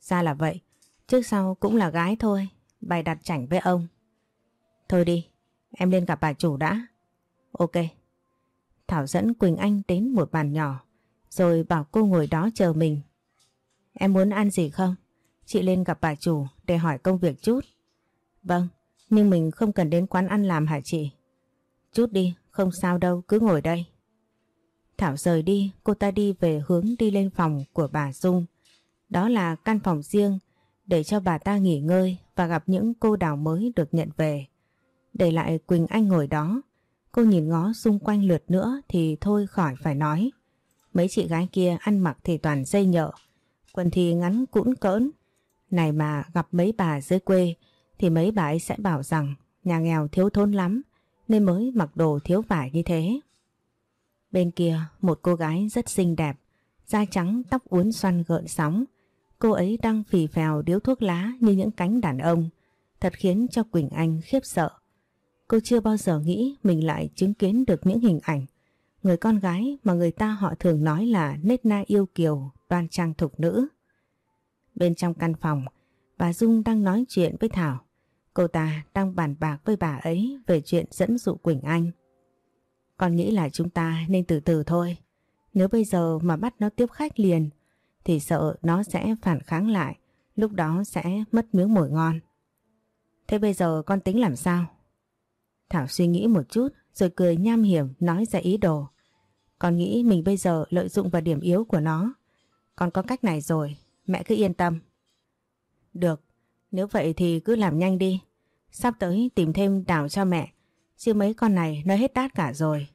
Ra là vậy, trước sau cũng là gái thôi, bày đặt chảnh với ông. Thôi đi, em lên gặp bà chủ đã. Ok. Thảo dẫn Quỳnh Anh đến một bàn nhỏ, rồi bảo cô ngồi đó chờ mình. Em muốn ăn gì không? Chị lên gặp bà chủ để hỏi công việc chút. Vâng, nhưng mình không cần đến quán ăn làm hả chị? Chút đi, không sao đâu, cứ ngồi đây. Thảo rời đi, cô ta đi về hướng đi lên phòng của bà Dung. Đó là căn phòng riêng để cho bà ta nghỉ ngơi và gặp những cô đào mới được nhận về. Để lại Quỳnh Anh ngồi đó, cô nhìn ngó xung quanh lượt nữa thì thôi khỏi phải nói. Mấy chị gái kia ăn mặc thì toàn dây nhợ, quần thì ngắn cũn cỡn. Này mà gặp mấy bà dưới quê thì mấy bà ấy sẽ bảo rằng nhà nghèo thiếu thốn lắm nên mới mặc đồ thiếu vải như thế. Bên kia một cô gái rất xinh đẹp, da trắng tóc uốn xoăn gợn sóng. Cô ấy đang phì phèo điếu thuốc lá như những cánh đàn ông, thật khiến cho Quỳnh Anh khiếp sợ. Cô chưa bao giờ nghĩ mình lại chứng kiến được những hình ảnh người con gái mà người ta họ thường nói là nết na yêu kiều, đoan trang thục nữ. Bên trong căn phòng, bà Dung đang nói chuyện với Thảo. Cô ta đang bàn bạc với bà ấy về chuyện dẫn dụ Quỳnh Anh. Con nghĩ là chúng ta nên từ từ thôi. Nếu bây giờ mà bắt nó tiếp khách liền thì sợ nó sẽ phản kháng lại, lúc đó sẽ mất miếng mồi ngon. Thế bây giờ con tính làm sao? Thảo suy nghĩ một chút rồi cười nham hiểm nói ra ý đồ. Con nghĩ mình bây giờ lợi dụng vào điểm yếu của nó. Con có cách này rồi, mẹ cứ yên tâm. Được, nếu vậy thì cứ làm nhanh đi. Sắp tới tìm thêm đào cho mẹ, chứ mấy con này nó hết đát cả rồi.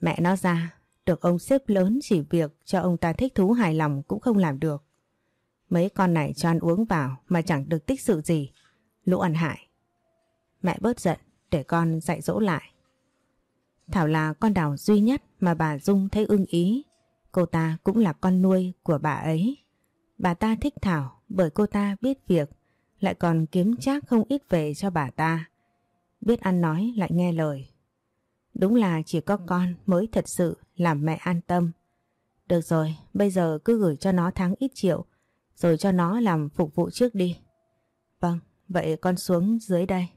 Mẹ nó ra, được ông xếp lớn chỉ việc cho ông ta thích thú hài lòng cũng không làm được. Mấy con này cho ăn uống vào mà chẳng được tích sự gì. Lũ ăn hại. Mẹ bớt giận để con dạy dỗ lại. Thảo là con đào duy nhất mà bà Dung thấy ưng ý. Cô ta cũng là con nuôi của bà ấy. Bà ta thích Thảo bởi cô ta biết việc, lại còn kiếm chắc không ít về cho bà ta. Biết ăn nói lại nghe lời. Đúng là chỉ có con mới thật sự làm mẹ an tâm. Được rồi, bây giờ cứ gửi cho nó tháng ít triệu, rồi cho nó làm phục vụ trước đi. Vâng, vậy con xuống dưới đây.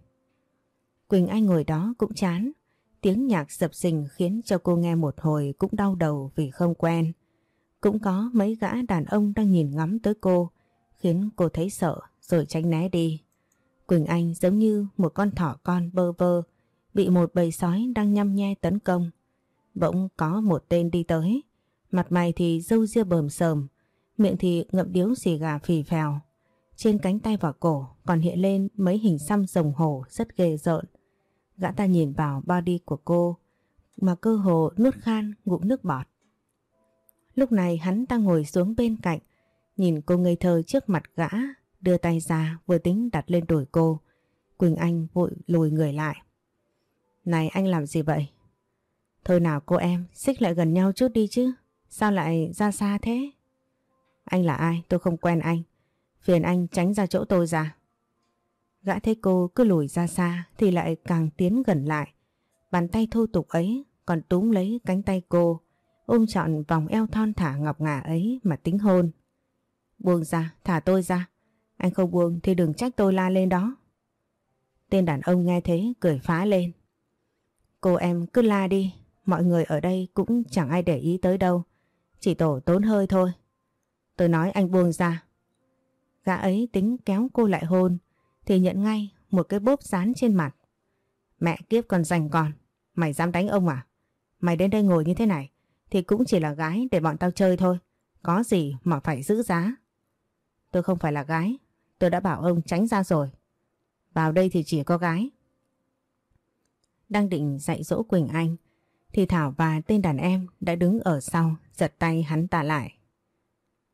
Quỳnh Anh ngồi đó cũng chán. Tiếng nhạc sập sình khiến cho cô nghe một hồi cũng đau đầu vì không quen. Cũng có mấy gã đàn ông đang nhìn ngắm tới cô, khiến cô thấy sợ rồi tránh né đi. Quỳnh Anh giống như một con thỏ con bơ vơ, bị một bầy sói đang nhăm nhe tấn công. Bỗng có một tên đi tới, mặt mày thì râu ria bờm sờm, miệng thì ngậm điếu xì gà phì phèo. Trên cánh tay và cổ còn hiện lên mấy hình xăm rồng hổ rất ghê rợn. Gã ta nhìn vào body của cô mà cơ hồ nuốt khan ngụm nước bọt. Lúc này hắn ta ngồi xuống bên cạnh, nhìn cô ngây thơ trước mặt gã, đưa tay ra vừa tính đặt lên đùi cô. Quỳnh Anh vội lùi người lại. Này anh làm gì vậy? Thôi nào cô em, xích lại gần nhau chút đi chứ. Sao lại ra xa thế? Anh là ai? Tôi không quen anh. Phiền anh tránh ra chỗ tôi ra. Gã thấy cô cứ lùi ra xa thì lại càng tiến gần lại. Bàn tay thô tục ấy còn túm lấy cánh tay cô, ôm trọn vòng eo thon thả ngọc ngà ấy mà tính hôn. Buông ra, thả tôi ra. Anh không buông thì đừng trách tôi la lên đó. Tên đàn ông nghe thế cười phá lên. Cô em cứ la đi, mọi người ở đây cũng chẳng ai để ý tới đâu. Chỉ tổ tốn hơi thôi. Tôi nói anh buông ra. Gã ấy tính kéo cô lại hôn thì nhận ngay một cái bốp dán trên mặt. Mẹ kiếp còn dành còn. Mày dám đánh ông à? Mày đến đây ngồi như thế này thì cũng chỉ là gái để bọn tao chơi thôi. Có gì mà phải giữ giá. Tôi không phải là gái. Tôi đã bảo ông tránh ra rồi. Vào đây thì chỉ có gái. Đang định dạy dỗ Quỳnh Anh thì Thảo và tên đàn em đã đứng ở sau giật tay hắn ta lại.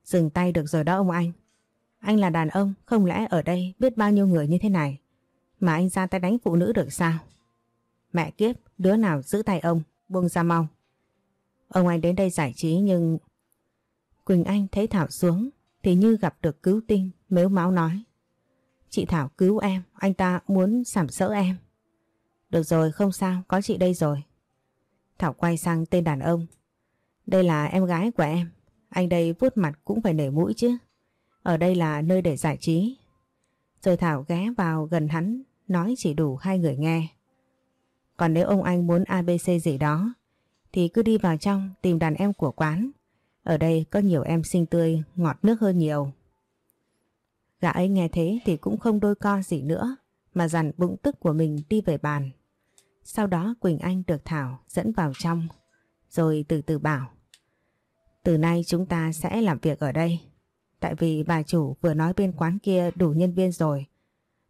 Dừng tay được rồi đó ông anh. Anh là đàn ông không lẽ ở đây biết bao nhiêu người như thế này mà anh ra tay đánh phụ nữ được sao? Mẹ kiếp, đứa nào giữ tay ông, buông ra mau. Ông anh đến đây giải trí nhưng... Quỳnh Anh thấy Thảo xuống thì như gặp được cứu tinh, mếu máu nói. Chị Thảo cứu em, anh ta muốn sảm sỡ em. Được rồi, không sao, có chị đây rồi. Thảo quay sang tên đàn ông. Đây là em gái của em, anh đây vuốt mặt cũng phải nể mũi chứ. Ở đây là nơi để giải trí. Rồi Thảo ghé vào gần hắn, nói chỉ đủ hai người nghe. Còn nếu ông anh muốn ABC gì đó, thì cứ đi vào trong tìm đàn em của quán. Ở đây có nhiều em xinh tươi, ngọt nước hơn nhiều. Gã ấy nghe thế thì cũng không đôi co gì nữa, mà dằn bụng tức của mình đi về bàn. Sau đó Quỳnh Anh được Thảo dẫn vào trong, rồi từ từ bảo. Từ nay chúng ta sẽ làm việc ở đây. Tại vì bà chủ vừa nói bên quán kia đủ nhân viên rồi.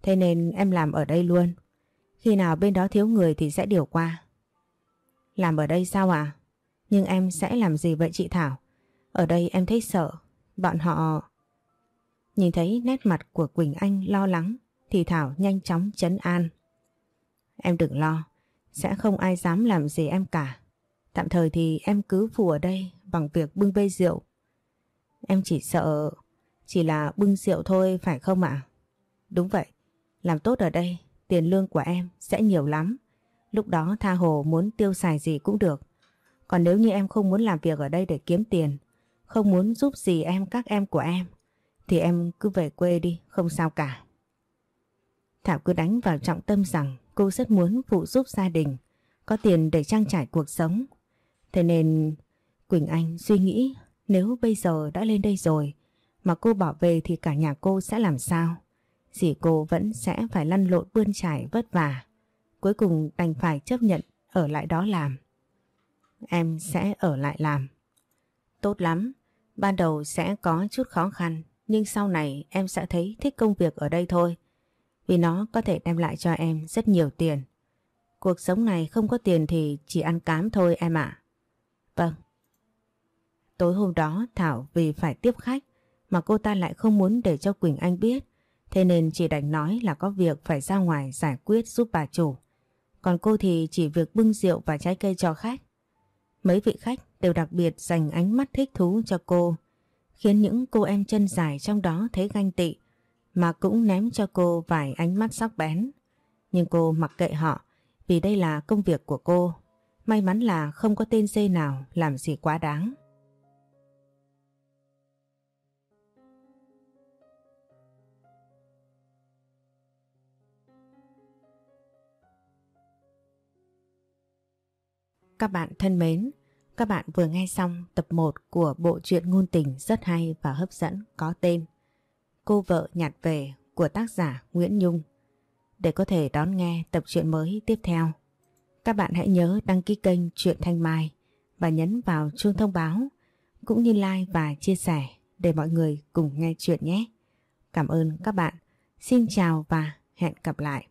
Thế nên em làm ở đây luôn. Khi nào bên đó thiếu người thì sẽ điều qua. Làm ở đây sao à? Nhưng em sẽ làm gì vậy chị Thảo? Ở đây em thấy sợ. Bọn họ... Nhìn thấy nét mặt của Quỳnh Anh lo lắng thì Thảo nhanh chóng chấn an. Em đừng lo, sẽ không ai dám làm gì em cả. Tạm thời thì em cứ phù ở đây bằng việc bưng bê rượu. Em chỉ sợ chỉ là bưng rượu thôi phải không ạ? Đúng vậy, làm tốt ở đây, tiền lương của em sẽ nhiều lắm. Lúc đó tha hồ muốn tiêu xài gì cũng được. Còn nếu như em không muốn làm việc ở đây để kiếm tiền, không muốn giúp gì em các em của em, thì em cứ về quê đi, không sao cả. Thảo cứ đánh vào trọng tâm rằng cô rất muốn phụ giúp gia đình, có tiền để trang trải cuộc sống. Thế nên Quỳnh Anh suy nghĩ nếu bây giờ đã lên đây rồi mà cô bỏ về thì cả nhà cô sẽ làm sao? Dì cô vẫn sẽ phải lăn lộn bươn trải vất vả. Cuối cùng đành phải chấp nhận ở lại đó làm. Em sẽ ở lại làm. Tốt lắm, ban đầu sẽ có chút khó khăn nhưng sau này em sẽ thấy thích công việc ở đây thôi. Vì nó có thể đem lại cho em rất nhiều tiền. Cuộc sống này không có tiền thì chỉ ăn cám thôi em ạ. Vâng. Tối hôm đó Thảo vì phải tiếp khách mà cô ta lại không muốn để cho Quỳnh Anh biết. Thế nên chỉ đành nói là có việc phải ra ngoài giải quyết giúp bà chủ. Còn cô thì chỉ việc bưng rượu và trái cây cho khách. Mấy vị khách đều đặc biệt dành ánh mắt thích thú cho cô, khiến những cô em chân dài trong đó thấy ganh tị, mà cũng ném cho cô vài ánh mắt sắc bén. Nhưng cô mặc kệ họ, vì đây là công việc của cô. May mắn là không có tên dây nào làm gì quá đáng. Các bạn thân mến, các bạn vừa nghe xong tập 1 của bộ truyện ngôn tình rất hay và hấp dẫn có tên Cô vợ nhạt về của tác giả Nguyễn Nhung. Để có thể đón nghe tập truyện mới tiếp theo, các bạn hãy nhớ đăng ký kênh Truyện Thanh Mai và nhấn vào chuông thông báo cũng như like và chia sẻ để mọi người cùng nghe chuyện nhé. Cảm ơn các bạn. Xin chào và hẹn gặp lại.